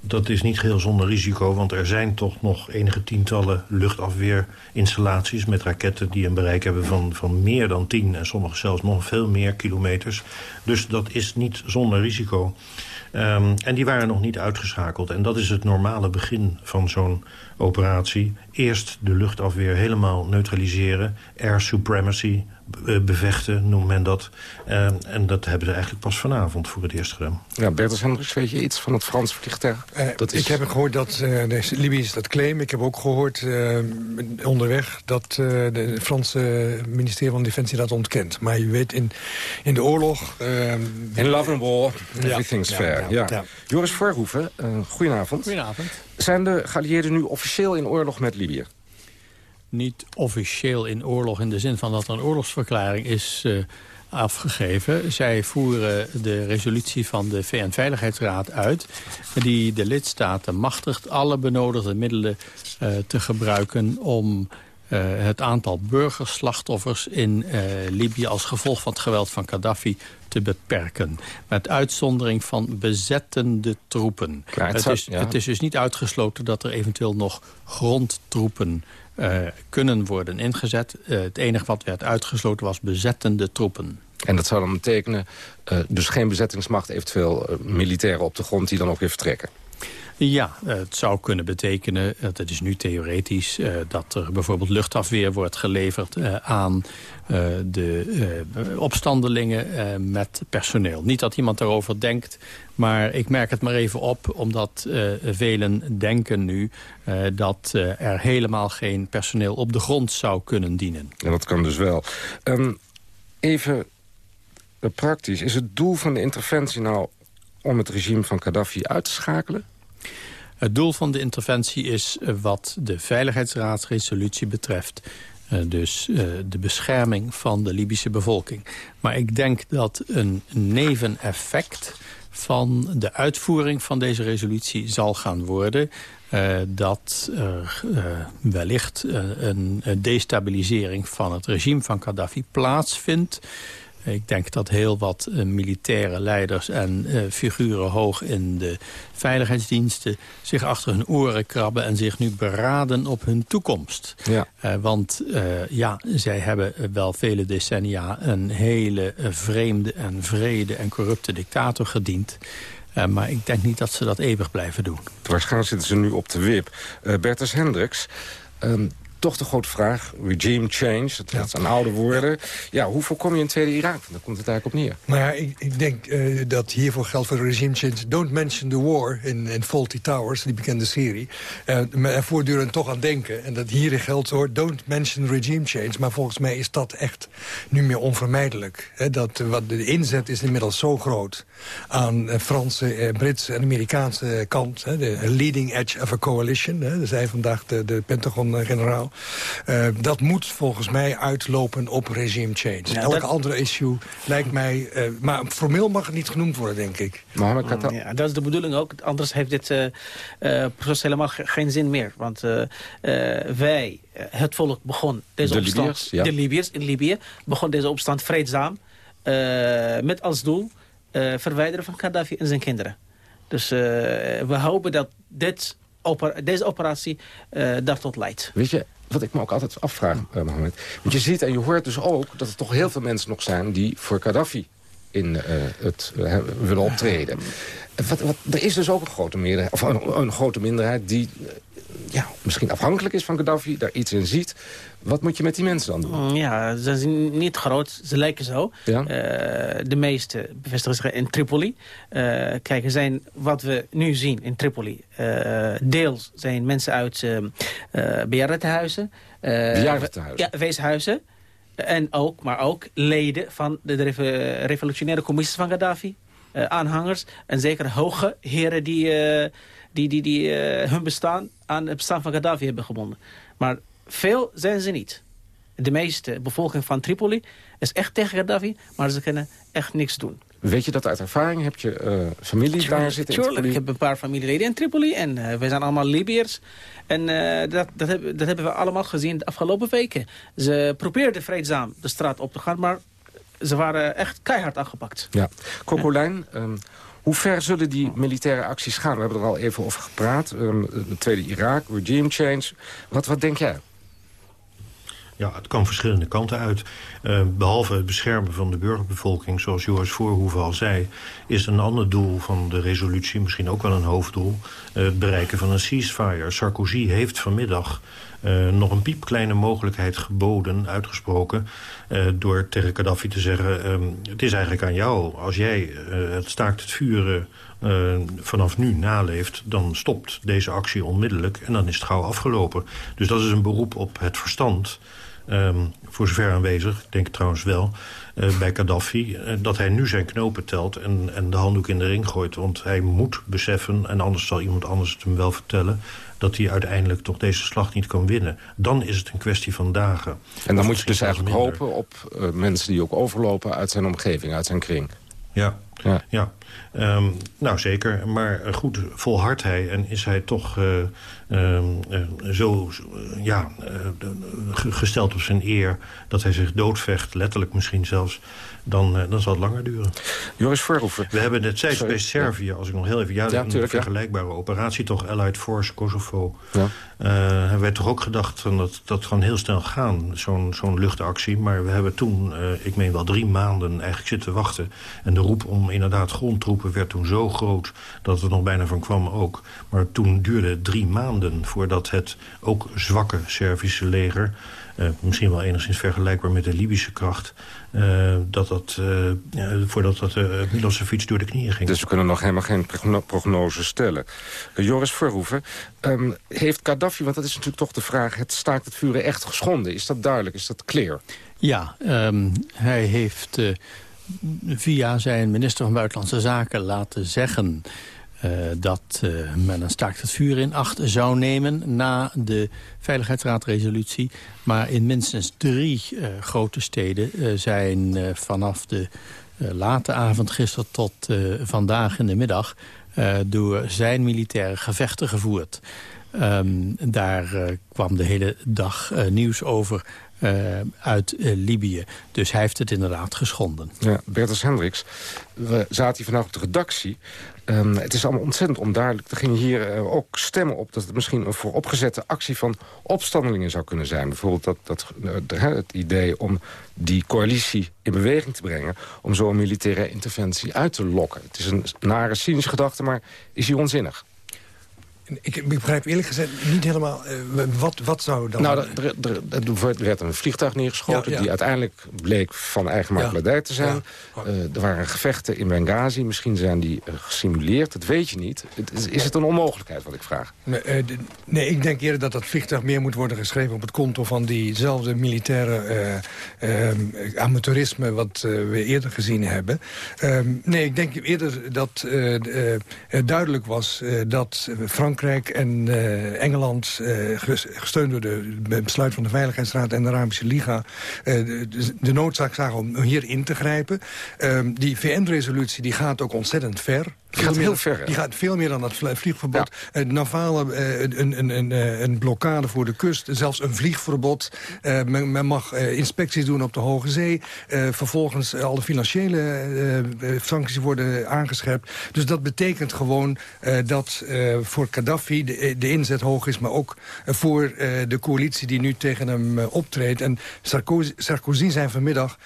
Dat is niet geheel zonder risico, want er zijn toch nog enige tientallen luchtafweerinstallaties met raketten die een bereik hebben van, van meer dan 10 en sommige zelfs nog veel meer kilometers. Dus dat is niet zonder risico. Um, en die waren nog niet uitgeschakeld. En dat is het normale begin van zo'n operatie. Eerst de luchtafweer helemaal neutraliseren. Air supremacy bevechten, noemt men dat. Uh, en dat hebben ze eigenlijk pas vanavond voor het eerst gedaan. Ja, Bertus Hendricks, weet je iets van het Frans vliegtuig? Uh, dat is... Ik heb gehoord dat de Libiërs dat claimen. Ik heb ook gehoord onderweg dat de Franse ministerie van Defensie dat ontkent. Maar je weet, in, in de oorlog... in love and war, everything's ja, fair. Ja, ja. Joris Verhoeven, goedenavond. Goedenavond. Zijn de geallieerden nu officieel in oorlog met Libië? Niet officieel in oorlog in de zin van dat er een oorlogsverklaring is uh, afgegeven. Zij voeren de resolutie van de VN-veiligheidsraad uit... die de lidstaten machtigt alle benodigde middelen uh, te gebruiken... om uh, het aantal burgerslachtoffers in Libië als gevolg van het geweld van Gaddafi te beperken. Met uitzondering van bezettende troepen. het, is, ja. het is dus niet uitgesloten dat er eventueel nog grondtroepen uh, kunnen worden ingezet. Uh, het enige wat werd uitgesloten was bezettende troepen. En dat zou dan betekenen, uh, dus geen bezettingsmacht... eventueel militairen op de grond die dan ook weer vertrekken? Ja, het zou kunnen betekenen, het is nu theoretisch... dat er bijvoorbeeld luchtafweer wordt geleverd aan de opstandelingen met personeel. Niet dat iemand daarover denkt, maar ik merk het maar even op, omdat velen denken nu... Dat er helemaal geen personeel op de grond zou kunnen dienen. Ja, dat kan dus wel. Um, even praktisch, is het doel van de interventie nou... om het regime van Gaddafi uit te schakelen? Het doel van de interventie is wat de Veiligheidsraadsresolutie betreft... Uh, dus uh, de bescherming van de Libische bevolking. Maar ik denk dat een neveneffect van de uitvoering van deze resolutie zal gaan worden... Dat er wellicht een destabilisering van het regime van Gaddafi plaatsvindt. Ik denk dat heel wat uh, militaire leiders en uh, figuren hoog in de veiligheidsdiensten... zich achter hun oren krabben en zich nu beraden op hun toekomst. Ja. Uh, want ja, zij hebben wel vele decennia een hele vreemde en vrede en corrupte dictator gediend... maar ik denk niet dat ze dat eeuwig blijven doen. Waarschijnlijk zitten ze nu op de wip. Bertus Hendricks, um, toch de grote vraag, regime change, dat, ja. zijn oude woorden. Ja, hoe voorkom je een tweede Irak? Daar komt het eigenlijk op neer. Nou ja, ik, ik denk uh, dat hiervoor geldt voor regime change. Don't mention the war in, in Faulty Towers, die bekende serie. Uh, maar voortdurend toch aan denken. En dat hier geldt hoor, don't mention regime change. Maar volgens mij is dat echt nu meer onvermijdelijk. He, dat, wat de inzet is inmiddels zo groot aan uh, Franse, Britse en Amerikaanse kant. He, de leading edge of a coalition, he, zei vandaag de, de Pentagon-generaal. Uh, dat moet volgens mij uitlopen op regime change. Ja, Elke dat... andere issue lijkt mij... Uh, maar formeel mag het niet genoemd worden, denk ik. Maar mm, ja, dat is de bedoeling ook. Anders heeft dit uh, proces helemaal geen zin meer. Want wij, het volk, begon deze de opstand... Libiërs, ja. De Libiërs in Libië begon deze opstand vreedzaam... met als doel verwijderen van Gaddafi en zijn kinderen. Dus we hopen dat dit deze operatie uh, daartoot leidt. Weet je, wat ik me ook altijd afvraag, uh, Mohammed. Want je ziet en je hoort dus ook dat er toch heel veel mensen nog zijn... die voor Gaddafi in uh, het willen optreden. Wat, wat, er is dus ook een grote meerderheid, of een grote minderheid... die ja, misschien afhankelijk is van Gaddafi, daar iets in ziet. Wat moet je met die mensen dan doen? Mm, ja, ze zijn niet groot, ze lijken zo. Ja? Uh, de meeste bevestigen zich in Tripoli. Uh, kijk, er zijn wat we nu zien in Tripoli. Uh, deels zijn mensen uit bejaardentehuizen. bejaardentehuizen? Ja, weeshuizen. En ook, maar ook leden van de revolutionaire commissies van Gaddafi. aanhangers en zeker hoge heren die die, die, die uh, hun bestaan aan het bestaan van Gaddafi hebben gebonden. Maar veel zijn ze niet. De meeste bevolking van Tripoli is echt tegen Gaddafi, maar ze kunnen echt niks doen. Weet je dat uit ervaring? Heb je uh, familie daar zitten tuurlijk. Ik heb een paar familieleden in Tripoli en uh, wij zijn allemaal Libiërs. En uh, dat, dat, hebben, dat hebben we allemaal gezien de afgelopen weken. Ze probeerden vreedzaam de straat op te gaan, maar ze waren echt keihard aangepakt. Ja. Kokolijn, ja. Um, hoe ver zullen die militaire acties gaan? We hebben er al even over gepraat. Um, de Tweede Irak, regime change. Wat, wat denk jij? Ja, het kan verschillende kanten uit. Uh, behalve het beschermen van de burgerbevolking, zoals Joris Voorhoeven al zei... is een ander doel van de resolutie, misschien ook wel een hoofddoel... Uh, het bereiken van een ceasefire. Sarkozy heeft vanmiddag uh, nog een piepkleine mogelijkheid geboden, uitgesproken... door tegen Gaddafi te zeggen, um, het is eigenlijk aan jou. Als jij het staakt het vuren vanaf nu naleeft... dan stopt deze actie onmiddellijk en dan is het gauw afgelopen. Dus dat is een beroep op het verstand... Um, voor zover aanwezig, ik denk trouwens wel, bij Gaddafi... Uh, dat hij nu zijn knopen telt en, en de handdoek in de ring gooit. Want hij moet beseffen, en anders zal iemand anders het hem wel vertellen... dat hij uiteindelijk toch deze slag niet kan winnen. Dan is het een kwestie van dagen. En dan moet je dus eigenlijk minder. hopen op uh, mensen die ook overlopen... uit zijn omgeving, uit zijn kring. Ja, ja. ja. Um, nou, zeker. Maar goed, volhardt hij en is hij toch uh, uh, zo ja, gesteld op zijn eer... dat hij zich doodvecht, letterlijk misschien zelfs dan, uh, dan zal het langer duren. Joris Verhoeven. We hebben net steeds bij Servië, als ik nog heel even... Ja, ja een vergelijkbare ja. operatie, toch Allied Force, Kosovo. Ja. Uh, hebben wij toch ook gedacht van dat dat gewoon heel snel gaan, zo'n zo'n luchtactie. Maar we hebben toen, uh, ik meen wel drie maanden eigenlijk zitten wachten. En de roep om inderdaad grondtroepen werd toen zo groot... dat het nog bijna van kwam ook. Maar toen duurde het drie maanden voordat het ook zwakke Servische leger... Uh, misschien wel enigszins vergelijkbaar met de Libische kracht... Uh, dat dat, uh, voordat dat uh, Milosevic door de knieën ging. Dus we kunnen nog helemaal geen prognose stellen. Joris Verhoeven, um, heeft Gaddafi, want dat is natuurlijk toch de vraag... het staakt het vuren echt geschonden? Is dat duidelijk? Is dat clear? Ja, um, hij heeft via zijn minister van Buitenlandse Zaken laten zeggen... Uh, dat uh, men een staakt het vuur in acht zou nemen na de Veiligheidsraadresolutie. Maar in minstens drie uh, grote steden zijn vanaf de late avond gisteren tot vandaag in de middag... door zijn militaire gevechten gevoerd. Um, daar kwam de hele dag nieuws over uh, uit uh, Libië. Dus hij heeft het inderdaad geschonden. Ja, Bertus Hendricks, we zaten hier vandaag op de redactie. Um, het is allemaal ontzettend onduidelijk. Er gingen hier uh, ook stemmen op dat het misschien een vooropgezette actie van opstandelingen zou kunnen zijn. Bijvoorbeeld dat, dat, het idee om die coalitie in beweging te brengen... om zo een militaire interventie uit te lokken. Het is een nare, cynische gedachte, maar is hij onzinnig? Ik begrijp eerlijk gezegd niet helemaal... Uh, wat, wat zou dan... Nou, er, er, er, werd een vliegtuig neergeschoten... Ja, ja. die uiteindelijk bleek van eigen makelaardij te zijn. Uh, er waren gevechten in Benghazi. Misschien zijn die uh, gesimuleerd, dat weet je niet. Is, is het een onmogelijkheid, wat ik vraag? Nee, de, nee, ik denk eerder dat dat vliegtuig meer moet worden geschreven... op het konto van diezelfde militaire amateurisme... wat we eerder gezien hebben. Ehm, nee, ik denk eerder dat duidelijk was dat Frank Frankrijk en uh, Engeland, uh, gesteund door de besluit van de Veiligheidsraad en de Arabische Liga, uh, de, de, noodzaak zagen om hier in te grijpen. Ehm, die VN-resolutie gaat ook ontzettend ver. Die gaat heel ver. Die gaat veel meer dan dat vliegverbod. Ja. Uh, navale, uh, een, een, een, een, blokkade voor de kust. Zelfs een vliegverbod. Uh, men, men, mag inspecties doen op de Hoge Zee. vervolgens alle financiële sancties worden aangescherpt. Dus dat betekent gewoon dat voor Gaddafi de, de, inzet hoog is. Maar ook voor de coalitie die nu tegen hem optreedt. En Sarkozy, Sarkozy zei vanmiddag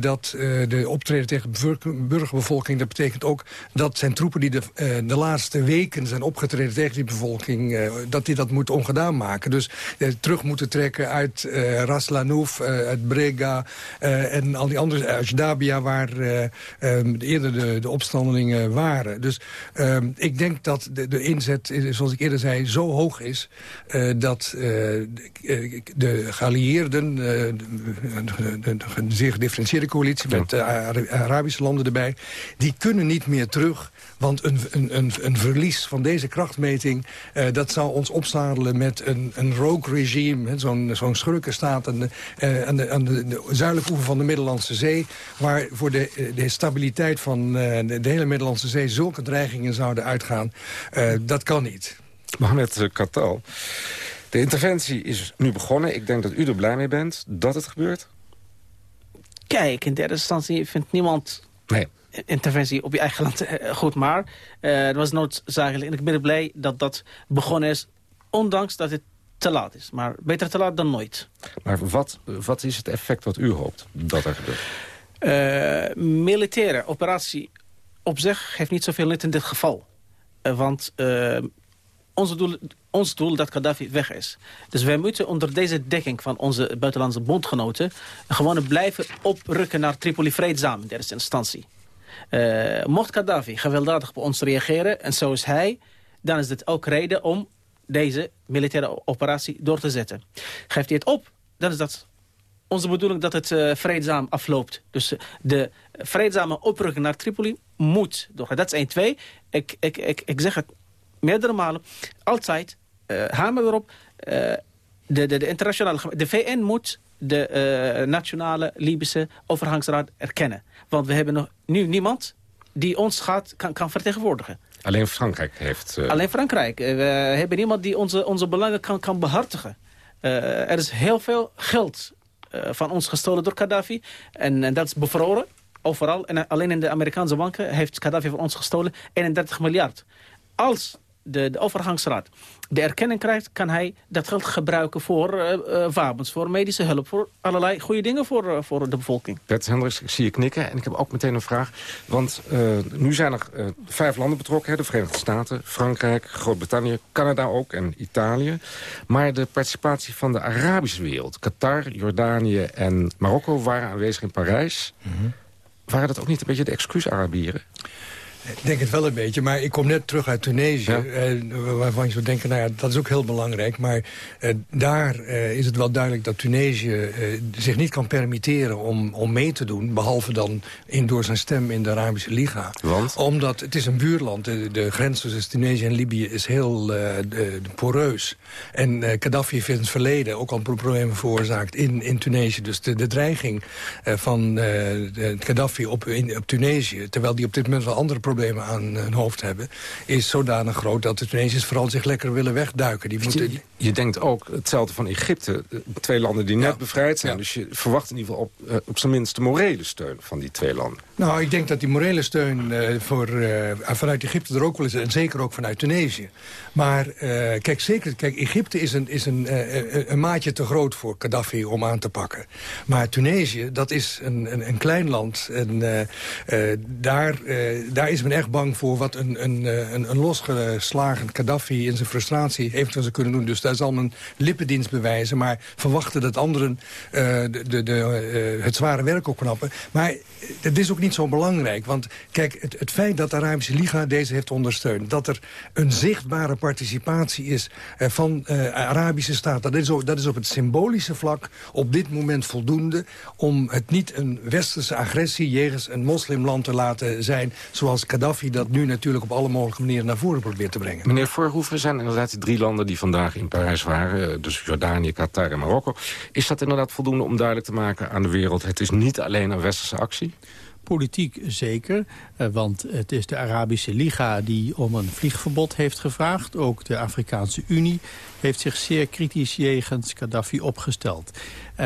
dat de optreden tegen de burgerbevolking... dat betekent ook dat zijn troepen die de, uh, de laatste weken zijn opgetreden tegen die bevolking... Uh, dat die dat moet ongedaan maken. Dus uh, terug moeten trekken uit uh, Ras Lanouf, uit Brega... en al die andere, Ajdabia, waar um, eerder de, de opstandelingen waren. Dus um, ik denk dat de, de inzet, zoals ik eerder zei, zo hoog is... dat de, de geallieerden, de, de, de, zeer gedifferentieerde coalitie... met Arabische landen erbij, die kunnen niet meer terug want een, een, een, een verlies van deze krachtmeting... Uh, dat zou ons opzadelen met een, een rogue regime... zo'n zo'n schurkenstaat aan, de, uh, aan, de, aan de, de zuidelijke oever van de Middellandse Zee... waar voor de, eh, de stabiliteit van uh, de, de, hele Middellandse Zee... zulke dreigingen zouden uitgaan. dat kan niet. Mohamed Katal, de interventie is nu begonnen. Ik denk dat u er blij mee bent dat het gebeurt. Kijk, in derde instantie vindt niemand... Nee interventie op je eigen land eh, goed. Maar uh, er was noodzakelijk. En ik ben blij dat dat begonnen is. Ondanks dat het te laat is. Maar beter te laat dan nooit. Maar wat, wat is het effect wat u hoopt dat er gebeurt? Uh, militaire operatie op zich heeft niet zoveel nut in dit geval. Uh, want uh, onze doel, ons doel dat Gaddafi weg is. Dus wij moeten onder deze dekking van onze buitenlandse bondgenoten... gewoon blijven oprukken naar Tripoli vreedzaam in de eerste instantie. Uh, mocht Gaddafi gewelddadig op ons reageren, en zo is hij... dan is dit ook reden om deze militaire operatie door te zetten. Geeft hij het op, dan is dat onze bedoeling dat het uh, vreedzaam afloopt. Dus uh, de vreedzame oprukking naar Tripoli moet doorgaan. Dat is 1, 2. Ik, ik, ik, ik zeg het meerdere malen. Altijd, uh, hamer erop. de, de, de, internationale, de VN moet de nationale Libische overgangsraad erkennen. Want we hebben nog nu niemand die ons gaat, kan, kan vertegenwoordigen. Alleen Frankrijk heeft... Uh... Alleen Frankrijk. We hebben niemand die onze, onze belangen kan, kan behartigen. Uh, er is heel veel geld van ons gestolen door Gaddafi. En, en dat is bevroren, overal. En alleen in de Amerikaanse banken heeft Gaddafi van ons gestolen 31 miljard. Als de, de overgangsraad de erkenning krijgt... kan hij dat geld gebruiken voor uh, uh, wapens, voor medische hulp... voor allerlei goede dingen voor, uh, voor de bevolking. Bert Hendricks, ik zie je knikken en ik heb ook meteen een vraag. Want nu zijn er vijf landen betrokken. Hè, de Verenigde Staten, Frankrijk, Groot-Brittannië, Canada ook en Italië. Maar de participatie van de Arabische wereld... Qatar, Jordanië en Marokko waren aanwezig in Parijs... Mm -hmm. Waren dat ook niet een beetje de excuus-Arabieren? Ik denk het wel een beetje, maar ik kom net terug uit Tunesië... Ja. Eh, waarvan je zou denken, nou ja, dat is ook heel belangrijk. Maar eh, daar eh, is het wel duidelijk dat Tunesië eh, zich niet kan permitteren om, om mee te doen... behalve dan in, door zijn stem in de Arabische Liga. Want? Omdat het is een buurland. De, de grens tussen Tunesië en Libië is heel uh, de, poreus. En Gaddafi heeft in het verleden ook al problemen veroorzaakt in, in Tunesië. Dus de, de dreiging van Gaddafi op, in, op Tunesië... terwijl die op dit moment wel andere problemen aan hun hoofd hebben... is zodanig groot dat de Tunesiërs vooral zich lekker willen wegduiken. Die moeten... je, je denkt ook hetzelfde van Egypte. Twee landen die net ja. bevrijd zijn. Ja. Dus je verwacht in ieder geval op, uh, op zijn minst de morele steun van die twee landen. Nou, ik denk dat die morele steun uh, voor, uh, vanuit Egypte er ook wel is. En zeker ook vanuit Tunesië. Maar kijk, zeker, kijk, Egypte is, een, is een, een maatje te groot voor Gaddafi om aan te pakken. Maar Tunesië, dat is een, een, een klein land. En daar, daar is men echt bang voor wat een, een, een, losgeslagen Gaddafi in zijn frustratie eventueel zou kunnen doen. Dus daar zal men lippendienst bewijzen. Maar verwachten dat anderen de, de, de, het zware werk opknappen. Maar het is ook niet zo belangrijk. Want kijk, het, het feit dat de Arabische Liga deze heeft ondersteund... dat er een zichtbare participatie is uh, van Arabische staten... Dat is, ook, dat is op het symbolische vlak op dit moment voldoende... om het niet een westerse agressie jegens een moslimland te laten zijn... zoals Gaddafi dat nu natuurlijk op alle mogelijke manieren naar voren probeert te brengen. Meneer Voorhoeven zijn inderdaad drie landen die vandaag in Parijs waren... dus Jordanië, Qatar en Marokko. Is dat inderdaad voldoende om duidelijk te maken aan de wereld... het is niet alleen een westerse actie? Politiek zeker, want het is de Arabische Liga die om een vliegverbod heeft gevraagd. Ook de Afrikaanse Unie heeft zich zeer kritisch jegens Gaddafi opgesteld.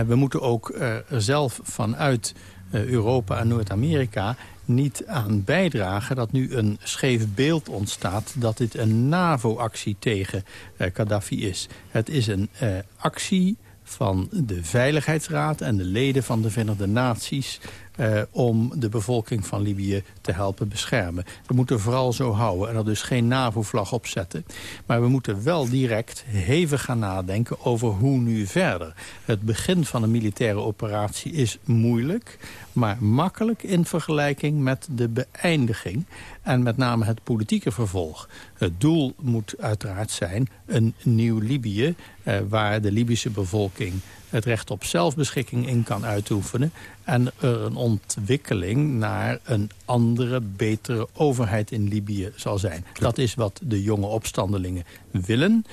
We moeten ook er zelf vanuit Europa en Noord-Amerika niet aan bijdragen dat nu een scheef beeld ontstaat... dat dit een NAVO-actie tegen Gaddafi is. Het is een actie van de Veiligheidsraad en de leden van de Verenigde Naties... Uh, om de bevolking van Libië te helpen beschermen. We moeten vooral zo houden en er dus geen NAVO-vlag opzetten. Maar we moeten wel direct hevig gaan nadenken over hoe nu verder. Het begin van een militaire operatie is moeilijk maar makkelijk in vergelijking met de beëindiging en met name het politieke vervolg. Het doel moet uiteraard zijn een nieuw Libië... Eh, waar de Libische bevolking het recht op zelfbeschikking in kan uitoefenen... en er een ontwikkeling naar een andere, betere overheid in Libië zal zijn. Dat is wat de jonge opstandelingen willen...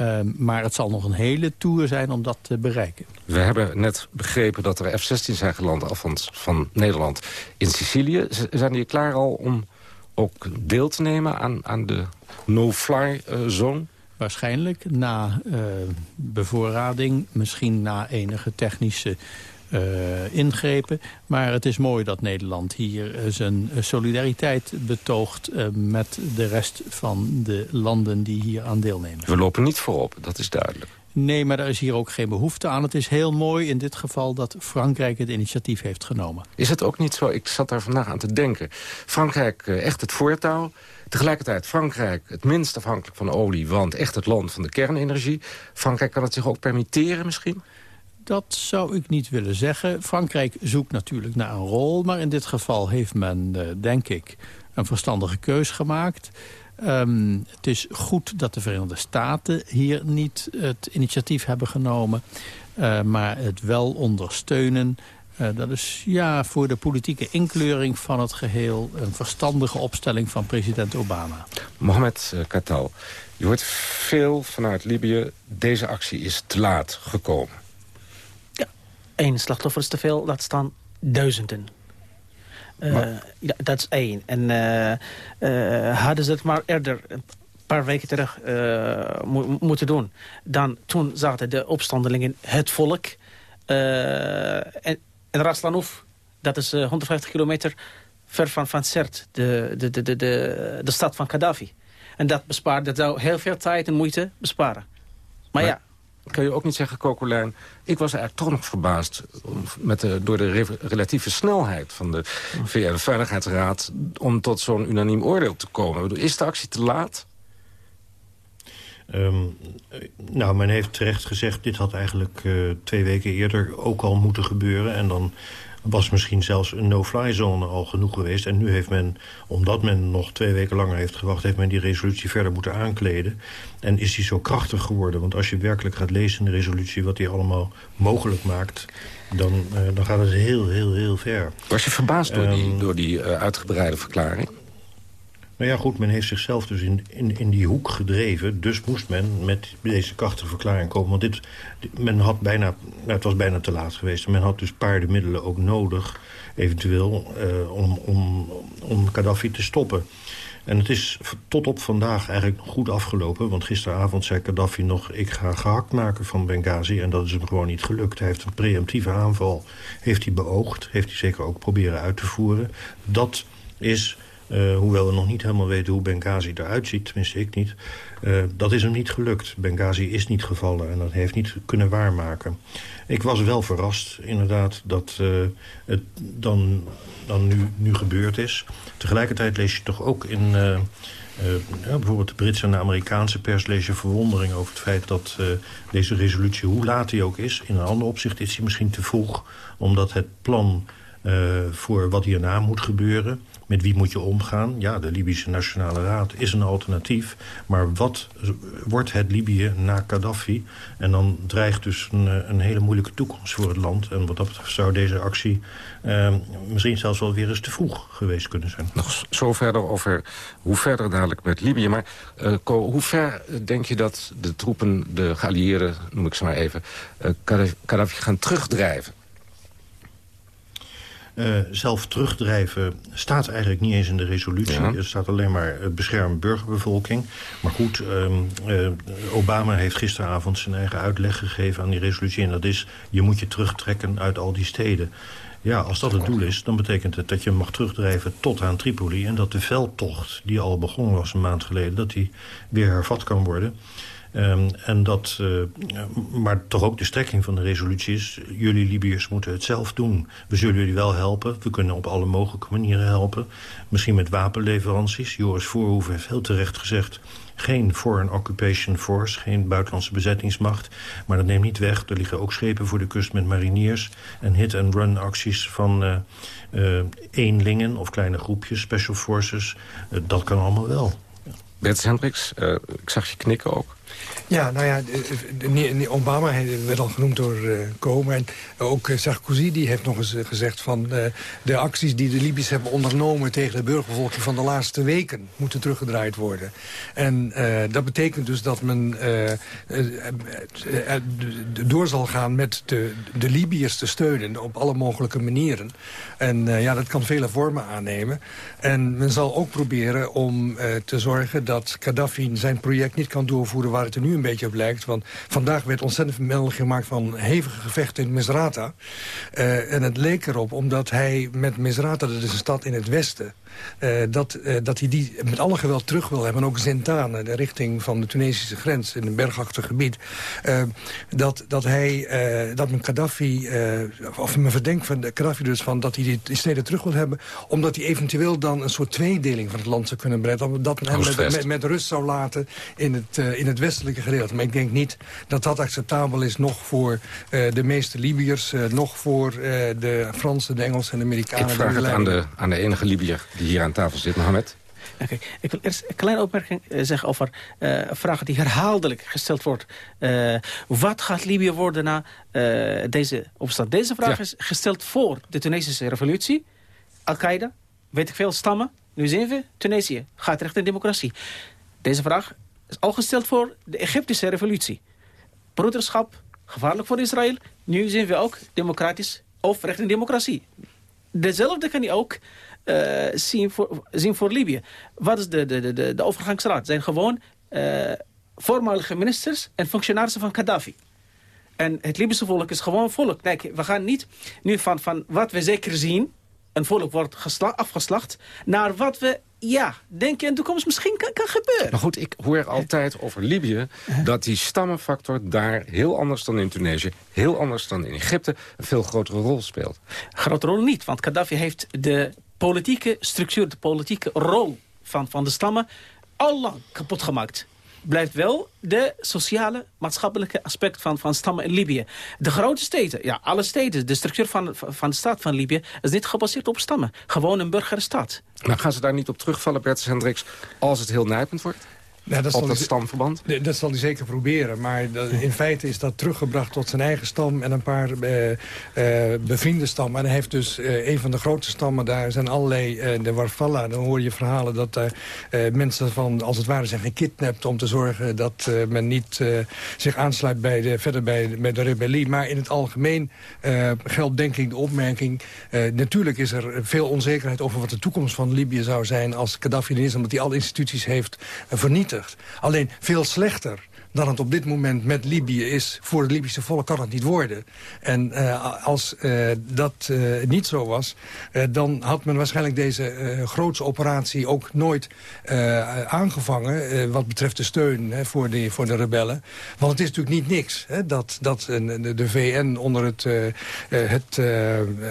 Uh, maar het zal nog een hele tour zijn om dat te bereiken. We hebben net begrepen dat er F-16 zijn geland af van, van Nederland in Sicilië. Zijn die klaar al om ook deel te nemen aan, aan de no-fly uh, zone? Waarschijnlijk na uh, bevoorrading, misschien na enige technische uh, ingrepen. Maar het is mooi dat Nederland hier uh, zijn solidariteit betoogt... Met de rest van de landen die hier aan deelnemen. We lopen niet voorop, dat is duidelijk. Nee, maar daar is hier ook geen behoefte aan. Het is heel mooi in dit geval dat Frankrijk het initiatief heeft genomen. Is het ook niet zo, ik zat daar vandaag aan te denken... Frankrijk uh, echt het voortouw, tegelijkertijd Frankrijk het minst afhankelijk van olie... want echt het land van de kernenergie. Frankrijk kan het zich ook permitteren misschien? Dat zou ik niet willen zeggen. Frankrijk zoekt natuurlijk naar een rol... maar in dit geval heeft men, uh, denk ik, een verstandige keus gemaakt... Um, het is goed dat de Verenigde Staten hier niet het initiatief hebben genomen. Uh, maar het wel ondersteunen. Uh, dat is ja, voor de politieke inkleuring van het geheel... een verstandige opstelling van president Obama. Mohamed uh, Katal, je hoort veel vanuit Libië. Deze actie is te laat gekomen. Ja, één slachtoffer is te veel, laat staan duizenden. Uh, ja, dat is één. En uh, uh, hadden ze het maar eerder, een paar weken terug, mo moeten doen. Dan, toen zaten de opstandelingen het volk. en, en Raslanouf, dat is 150 kilometer ver van, van Sert, de, de, de, de, de, de stad van Gaddafi. En dat bespaart, dat zou heel veel tijd en moeite besparen. Maar, maar ja, kan je ook niet zeggen, Kokolijn... ik was eigenlijk toch nog verbaasd met de, door de re relatieve snelheid van de VN-veiligheidsraad... om tot zo'n unaniem oordeel te komen. Is de actie te laat? Um, nou, men heeft terecht gezegd... dit had eigenlijk uh, twee weken eerder ook al moeten gebeuren... en dan was misschien zelfs een no-fly zone al genoeg geweest. En nu heeft men, omdat men nog twee weken langer heeft gewacht... heeft men die resolutie verder moeten aankleden. En is die zo krachtig geworden? Want als je werkelijk gaat lezen in de resolutie... wat die allemaal mogelijk maakt... Dan, uh, dan gaat het heel, heel, heel ver. Was je verbaasd door die, um, door die uh, uitgebreide verklaring? Nou ja, goed, men heeft zichzelf dus in, in, in die hoek gedreven. Dus moest men met deze krachtige verklaring komen. Want dit, men had bijna, nou, het was bijna te laat geweest. Men had dus paardenmiddelen ook nodig, eventueel, uh, om, om, om Gaddafi te stoppen. En het is tot op vandaag eigenlijk goed afgelopen. Want gisteravond zei Gaddafi nog... ik ga gehakt maken van Benghazi. En dat is hem gewoon niet gelukt. Hij heeft een preemptieve aanval heeft hij beoogd. Heeft hij zeker ook proberen uit te voeren. Dat is Uh, hoewel we nog niet helemaal weten hoe Benghazi eruit ziet, tenminste ik niet. Uh, dat is hem niet gelukt. Benghazi is niet gevallen en dat heeft niet kunnen waarmaken. Ik was wel verrast, inderdaad, dat uh, het dan, dan nu, nu gebeurd is. Tegelijkertijd lees je toch ook in... ja, bijvoorbeeld de Britse en de Amerikaanse pers lees je verwondering over het feit dat deze resolutie, hoe laat die ook is, in een ander opzicht is die misschien te vroeg, omdat het plan voor wat hierna moet gebeuren met wie moet je omgaan? Ja, de Libische Nationale Raad is een alternatief. Maar wat wordt het Libië na Gaddafi? En dan dreigt dus een, eh, een hele moeilijke toekomst voor het land. En wat dat betreft zou deze actie eh, misschien zelfs wel weer eens te vroeg geweest kunnen zijn. Nog zo verder over hoe verder dadelijk met Libië. Maar uh, hoe ver denk je dat de troepen, de geallieerden, noem ik ze maar even... Uh, Gaddafi gaan terugdrijven? Uh, zelf terugdrijven staat eigenlijk niet eens in de resolutie. Ja. Er staat alleen maar uh, beschermen burgerbevolking. Maar goed, um, uh, Obama heeft gisteravond zijn eigen uitleg gegeven aan die resolutie. En dat is, je moet je terugtrekken uit al die steden. Ja, als dat het doel is, dan betekent het dat je mag terugdrijven tot aan Tripoli. En dat de veldtocht, die al begonnen was een maand geleden... dat die weer hervat kan worden. Um, en dat, uh, maar toch ook de strekking van de resolutie is... jullie Libiërs moeten het zelf doen. We zullen jullie wel helpen. We kunnen op alle mogelijke manieren helpen. Misschien met wapenleveranties. Joris Voorhoeven heeft heel terecht gezegd... geen foreign occupation force, geen buitenlandse bezettingsmacht. Maar dat neemt niet weg. Er liggen ook schepen voor de kust met mariniers... en hit-and-run acties van uh, uh, eenlingen of kleine groepjes, special forces. dat kan allemaal wel. Bert Hendricks, ik zag je knikken ook. Ja, nou ja, Obama werd al genoemd door uh, Komen. En ook Sarkozy die heeft nog eens gezegd van... De acties die de Libiërs hebben ondernomen tegen de burgerbevolking van de laatste weken... moeten teruggedraaid worden. En dat betekent dus dat men door zal gaan met de, de Libiërs te steunen... op alle mogelijke manieren. En ja, dat kan vele vormen aannemen. En men zal ook proberen om te zorgen dat Gaddafi zijn project niet kan doorvoeren... waar het er nu een beetje op lijkt. Want vandaag werd ontzettend melding gemaakt van hevige gevechten in Misrata. Uh, en het leek erop, omdat hij met Misrata, dat is een stad in het westen... dat, dat hij die met alle geweld terug wil hebben. En ook Zentane, de richting van de Tunesische grens in een bergachtig gebied. dat, dat, hij, dat men Gaddafi, of men verdenkt van Gaddafi dus van dat hij die steden terug wil hebben. Omdat hij eventueel dan een soort tweedeling van het land zou kunnen brengen. Dat men hem met, met, met, rust zou laten in het, in het westelijke gedeelte. Maar ik denk niet dat dat acceptabel is nog voor de meeste Libiërs, nog voor de Fransen, de Engelsen en de Amerikanen. Ik vraag het aan de, aan de enige Libiër die hier aan tafel zit, Mohamed. Okay. Ik wil eerst een kleine opmerking eh, zeggen over uh, vragen die herhaaldelijk gesteld wordt. Uh, wat gaat Libië worden na uh, deze opstand? Deze vraag ja. is gesteld voor de Tunesische revolutie. Al-Qaeda, weet ik veel, stammen. Nu zien we, Tunesië gaat richting democratie. Deze vraag is al gesteld voor de Egyptische revolutie. Broederschap, gevaarlijk voor Israël. Nu zien we ook democratisch of richting democratie. Dezelfde kan je ook zien, voor, zien voor Libië. Wat is de, de, de, de overgangsraad? Het zijn gewoon uh, voormalige ministers en functionarissen van Gaddafi. En het Libische volk is gewoon volk. Kijk, we gaan niet nu van, van wat we zeker zien... een volk wordt afgeslacht... naar wat we ja, denk je in de toekomst misschien kan, kan gebeuren. Maar goed, ik hoor altijd over Libië... dat die stammenfactor daar heel anders dan in Tunesië... heel anders dan in Egypte een veel grotere rol speelt. Grote rol niet, want Gaddafi heeft de politieke structuur... de politieke rol van, van de stammen al lang kapot gemaakt blijft wel de sociale, maatschappelijke aspect van, van stammen in Libië. De grote steden, ja, alle steden, de structuur van, van de staat van Libië... is niet gebaseerd op stammen. Gewoon een burgerstaat. Maar gaan ze daar niet op terugvallen, Bertus Hendricks... als het heel nijpend wordt? Ja, dat op dat stamverband? Dat zal hij zeker proberen. Maar dat, in feite is dat teruggebracht tot zijn eigen stam... en een paar uh, uh, bevriende stammen. En hij heeft dus uh, een van de grootste stammen daar... zijn allerlei, de Warfalla. Dan hoor je verhalen dat daar mensen van, als het ware, zijn gekidnapt... om te zorgen dat men niet zich aansluit bij de, verder bij, bij de rebellie. Maar in het algemeen geldt denk ik de opmerking... natuurlijk is er veel onzekerheid over wat de toekomst van Libië zou zijn... als Gaddafi er is, omdat hij alle instituties heeft vernietigd. Alleen veel slechter dan het op dit moment met Libië is. Voor het Libische volk kan het niet worden. En uh, als uh, dat uh, niet zo was, dan had men waarschijnlijk deze grootse operatie ook nooit aangevangen... wat betreft de steun hè, voor, de, voor de rebellen. Want het is natuurlijk niet niks hè, dat, dat de, de VN onder het, het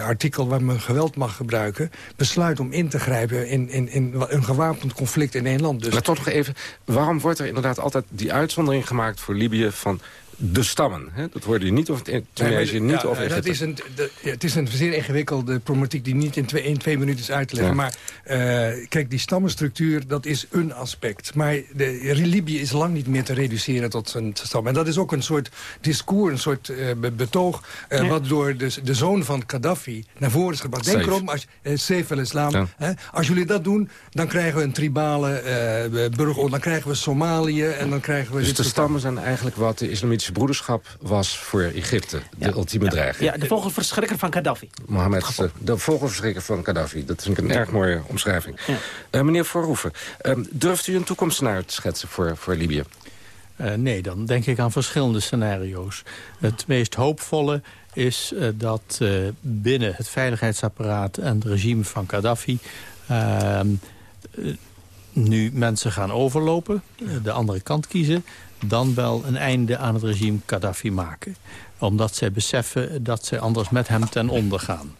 artikel waar men geweld mag gebruiken... besluit om in te grijpen in, in, in een gewapend conflict in één land. Dus... Maar toch nog even, waarom wordt er inderdaad altijd die uitzondering gemaakt gemaakt voor Libië van de stammen. Hè? Dat hoorde je niet over Tunesië, niet over Egypte. Dat is een, de, het is een zeer ingewikkelde problematiek die niet in twee, in twee minuten is uit te leggen. Maar uh, kijk, die stammenstructuur, dat is een aspect. Maar de, Libië is lang niet meer te reduceren tot een stam. En dat is ook een soort discours, een soort uh, betoog... Uh, ja. wat door de, de zoon van Gaddafi naar voren is gebracht. Denk erom, als, Seif el-Islam. Ja. Als jullie dat doen, dan krijgen we een tribale burgeroorlog. Dan krijgen we Somalië en dan krijgen we... Dus de stammen zijn eigenlijk wat de islamitische broederschap was voor Egypte de ultieme ja. dreiging. Ja, de vogelverschrikker van Gaddafi. Mohammed, de, de vogelverschrikker van Gaddafi. Dat vind ik een erg mooie omschrijving. Ja. Uh, meneer Voorhoeven, uh, durft u een toekomstscenario te schetsen voor, voor Libië? Uh, nee, dan denk ik aan verschillende scenario's. Het meest hoopvolle is uh, dat uh, binnen het veiligheidsapparaat en het regime van Gaddafi... Ehm, nu mensen gaan overlopen, de andere kant kiezen dan wel een einde aan het regime Gaddafi maken. Omdat zij beseffen dat zij anders met hem ten onder gaan.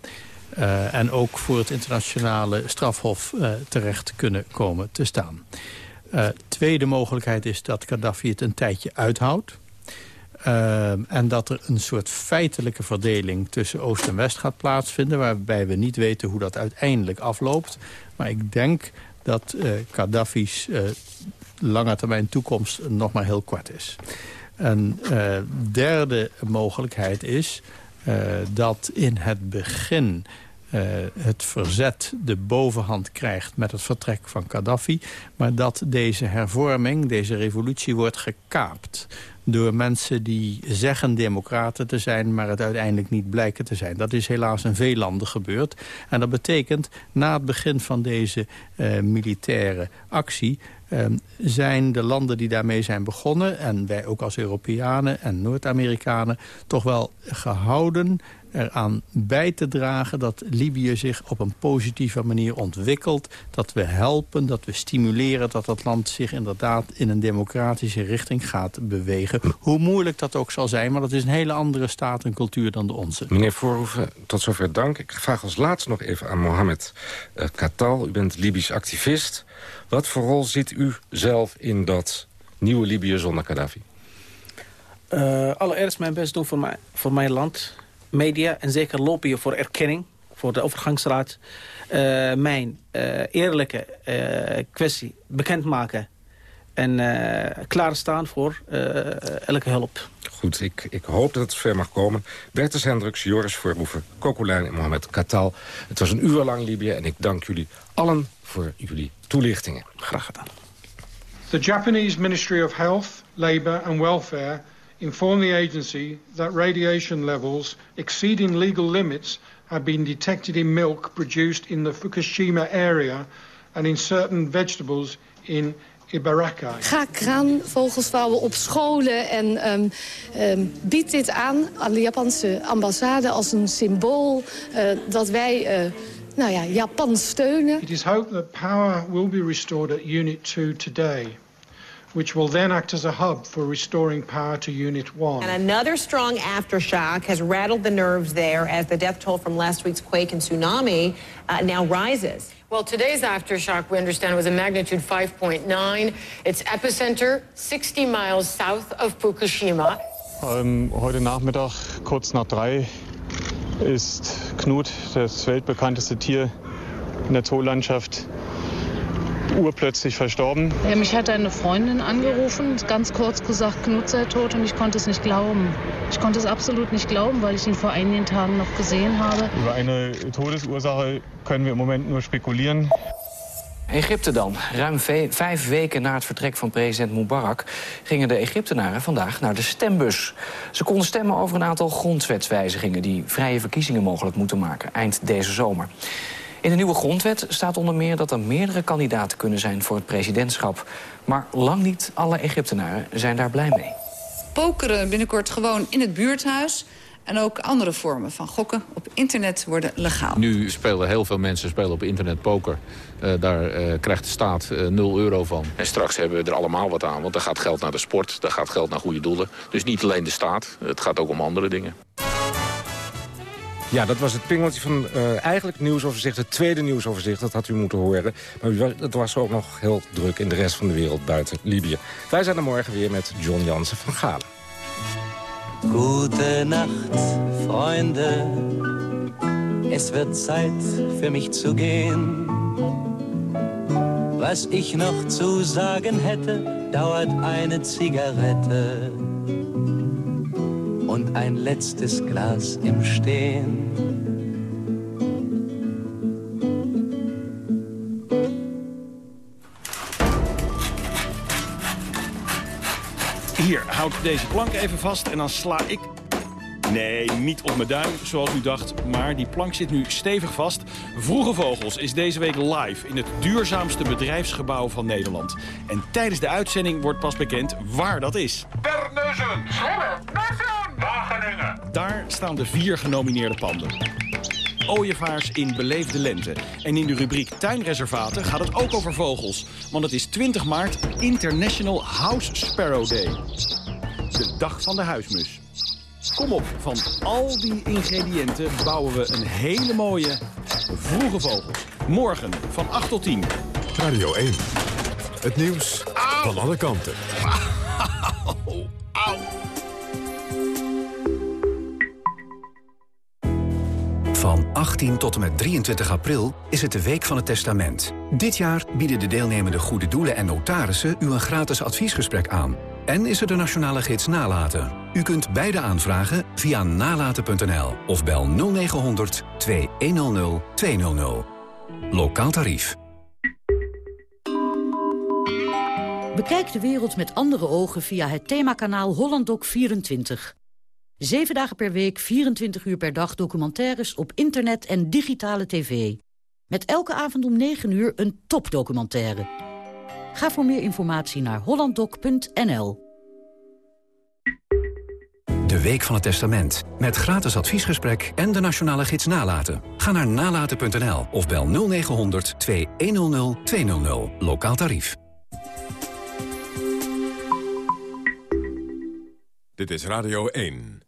Uh, en ook voor het internationale strafhof uh, terecht kunnen komen te staan. Uh, tweede mogelijkheid is dat Gaddafi het een tijdje uithoudt. en dat er een soort feitelijke verdeling tussen Oost en West gaat plaatsvinden... waarbij we niet weten hoe dat uiteindelijk afloopt. Maar ik denk dat Gaddafi's lange termijn toekomst nog maar heel kort is. Een uh, derde mogelijkheid is uh, dat in het begin uh, het verzet de bovenhand krijgt met het vertrek van Gaddafi... maar dat deze hervorming, deze revolutie wordt gekaapt door mensen die zeggen democraten te zijn... maar het uiteindelijk niet blijken te zijn. Dat is helaas in veel landen gebeurd. En dat betekent, na het begin van deze uh, militaire actie... Uh, zijn de landen die daarmee zijn begonnen... en wij ook als Europeanen en Noord-Amerikanen... toch wel gehouden eraan bij te dragen dat Libië zich op een positieve manier ontwikkelt. Dat we helpen, dat we stimuleren dat dat land zich inderdaad in een democratische richting gaat bewegen. Hoe moeilijk dat ook zal zijn, maar dat is een hele andere staat en cultuur dan de onze. Meneer Voorhoeven, tot zover dank. Ik vraag als laatste nog even aan Mohamed Katal. U bent Libisch activist. Wat voor rol ziet u zelf in dat nieuwe Libië zonder Gaddafi? Uh, allereerst mijn best doen voor, mij, voor mijn land. Media en zeker lobbyen voor erkenning. Voor de overgangsraad. Uh, mijn uh, eerlijke kwestie bekendmaken. En klaarstaan voor elke hulp. Goed, ik, ik hoop dat het ver mag komen. Bertus Hendricks, Joris Voorhoeven, Kokolijn en Mohamed Katal. Het was een uur lang Libië en ik dank jullie allen voor jullie toelichtingen. Graag gedaan. The Japanese Ministry of Health, Labour and Welfare informed the agency that radiation levels exceeding legal limits have been detected in milk produced in the Fukushima area and in certain vegetables in Ibaraka. Ga kraanvogels vouwen op scholen en um, um, biedt dit aan aan de Japanse ambassade als een symbool uh, dat wij uh, nou ja, Japan steunen. It is hoped that power will be restored at Unit 2 today which will then act as a hub for restoring power to Unit 1. And another strong aftershock has rattled the nerves there as the death toll from last week's quake and tsunami uh, now rises. Well, today's aftershock, we understand, was a magnitude 5.9. Its epicenter 60 miles south of Fukushima. Ähm, heute Nachmittag, kurz nach drei, ist Knut, das weltbekannteste Tier in der Zoolandschaft, urplötzlich verstorben. Ja, mich hat eine Freundin angerufen, ganz kurz gesagt, Knut sei tot und ich konnte es nicht glauben. Ich konnte es absolut nicht glauben, weil ich ihn vor einigen Tagen noch gesehen habe. Über eine Todesursache können wir im Moment nur spekulieren. Egypte dan. Ruim vijf weken na het vertrek van president Mubarak... gingen de Egyptenaren vandaag naar de stembus. Ze konden stemmen over een aantal grondwetswijzigingen... die vrije verkiezingen mogelijk moeten maken eind deze zomer. In de nieuwe grondwet staat onder meer dat er meerdere kandidaten kunnen zijn voor het presidentschap. Maar lang niet alle Egyptenaren zijn daar blij mee. Pokeren binnenkort gewoon in het buurthuis. En ook andere vormen van gokken op internet worden legaal. Nu spelen heel veel mensen spelen op internet poker. Uh, daar uh, krijgt de staat uh, 0 euro van. En straks hebben we er allemaal wat aan. Want er gaat geld naar de sport, daar gaat geld naar goede doelen. Dus niet alleen de staat, het gaat ook om andere dingen. Ja, dat was het pingeltje van uh, eigenlijk nieuwsoverzicht. Het tweede nieuwsoverzicht, dat had u moeten horen. Maar het was ook nog heel druk in de rest van de wereld buiten Libië. Wij zijn er morgen weer met John Jansen van Galen. Gute Nacht, Freunde. Es wird Zeit für mich zu gehen. Was ich noch zu sagen hätte, dauert eine Zigarette und ein letztes Glas im Stehen. Hier, houd deze plank even vast en dan sla ik... Nee, niet op mijn duim, zoals u dacht, maar die plank zit nu stevig vast. Vroege Vogels is deze week live in het duurzaamste bedrijfsgebouw van Nederland. En tijdens de uitzending wordt pas bekend waar dat is. Terneuzen, Zwolle, Daar staan de vier genomineerde panden. Ooievaars in beleefde lente. En in de rubriek tuinreservaten gaat het ook over vogels. Want het is 20 maart International House Sparrow Day. De dag van de huismus. Kom op, van al die ingrediënten bouwen we een hele mooie vroege vogel. Morgen van 8 tot 10. Radio 1. Het nieuws van alle kanten. Van 18 tot en met 23 april is het de Week van het Testament. Dit jaar bieden de deelnemende goede doelen en notarissen u een gratis adviesgesprek aan. En is er de nationale gids Nalaten. U kunt beide aanvragen via nalaten.nl of bel 0900 2100 200. Lokaal tarief. Bekijk de wereld met andere ogen via het themakanaal HollandDoc24. Zeven dagen per week, 24 uur per dag documentaires op internet en digitale tv. Met elke avond om 9 uur een topdocumentaire. Ga voor meer informatie naar hollanddoc.nl. De Week van het Testament. Met gratis adviesgesprek en de nationale gids Nalaten. Ga naar nalaten.nl of bel 0900 2100 200. Lokaal tarief. Dit is Radio 1.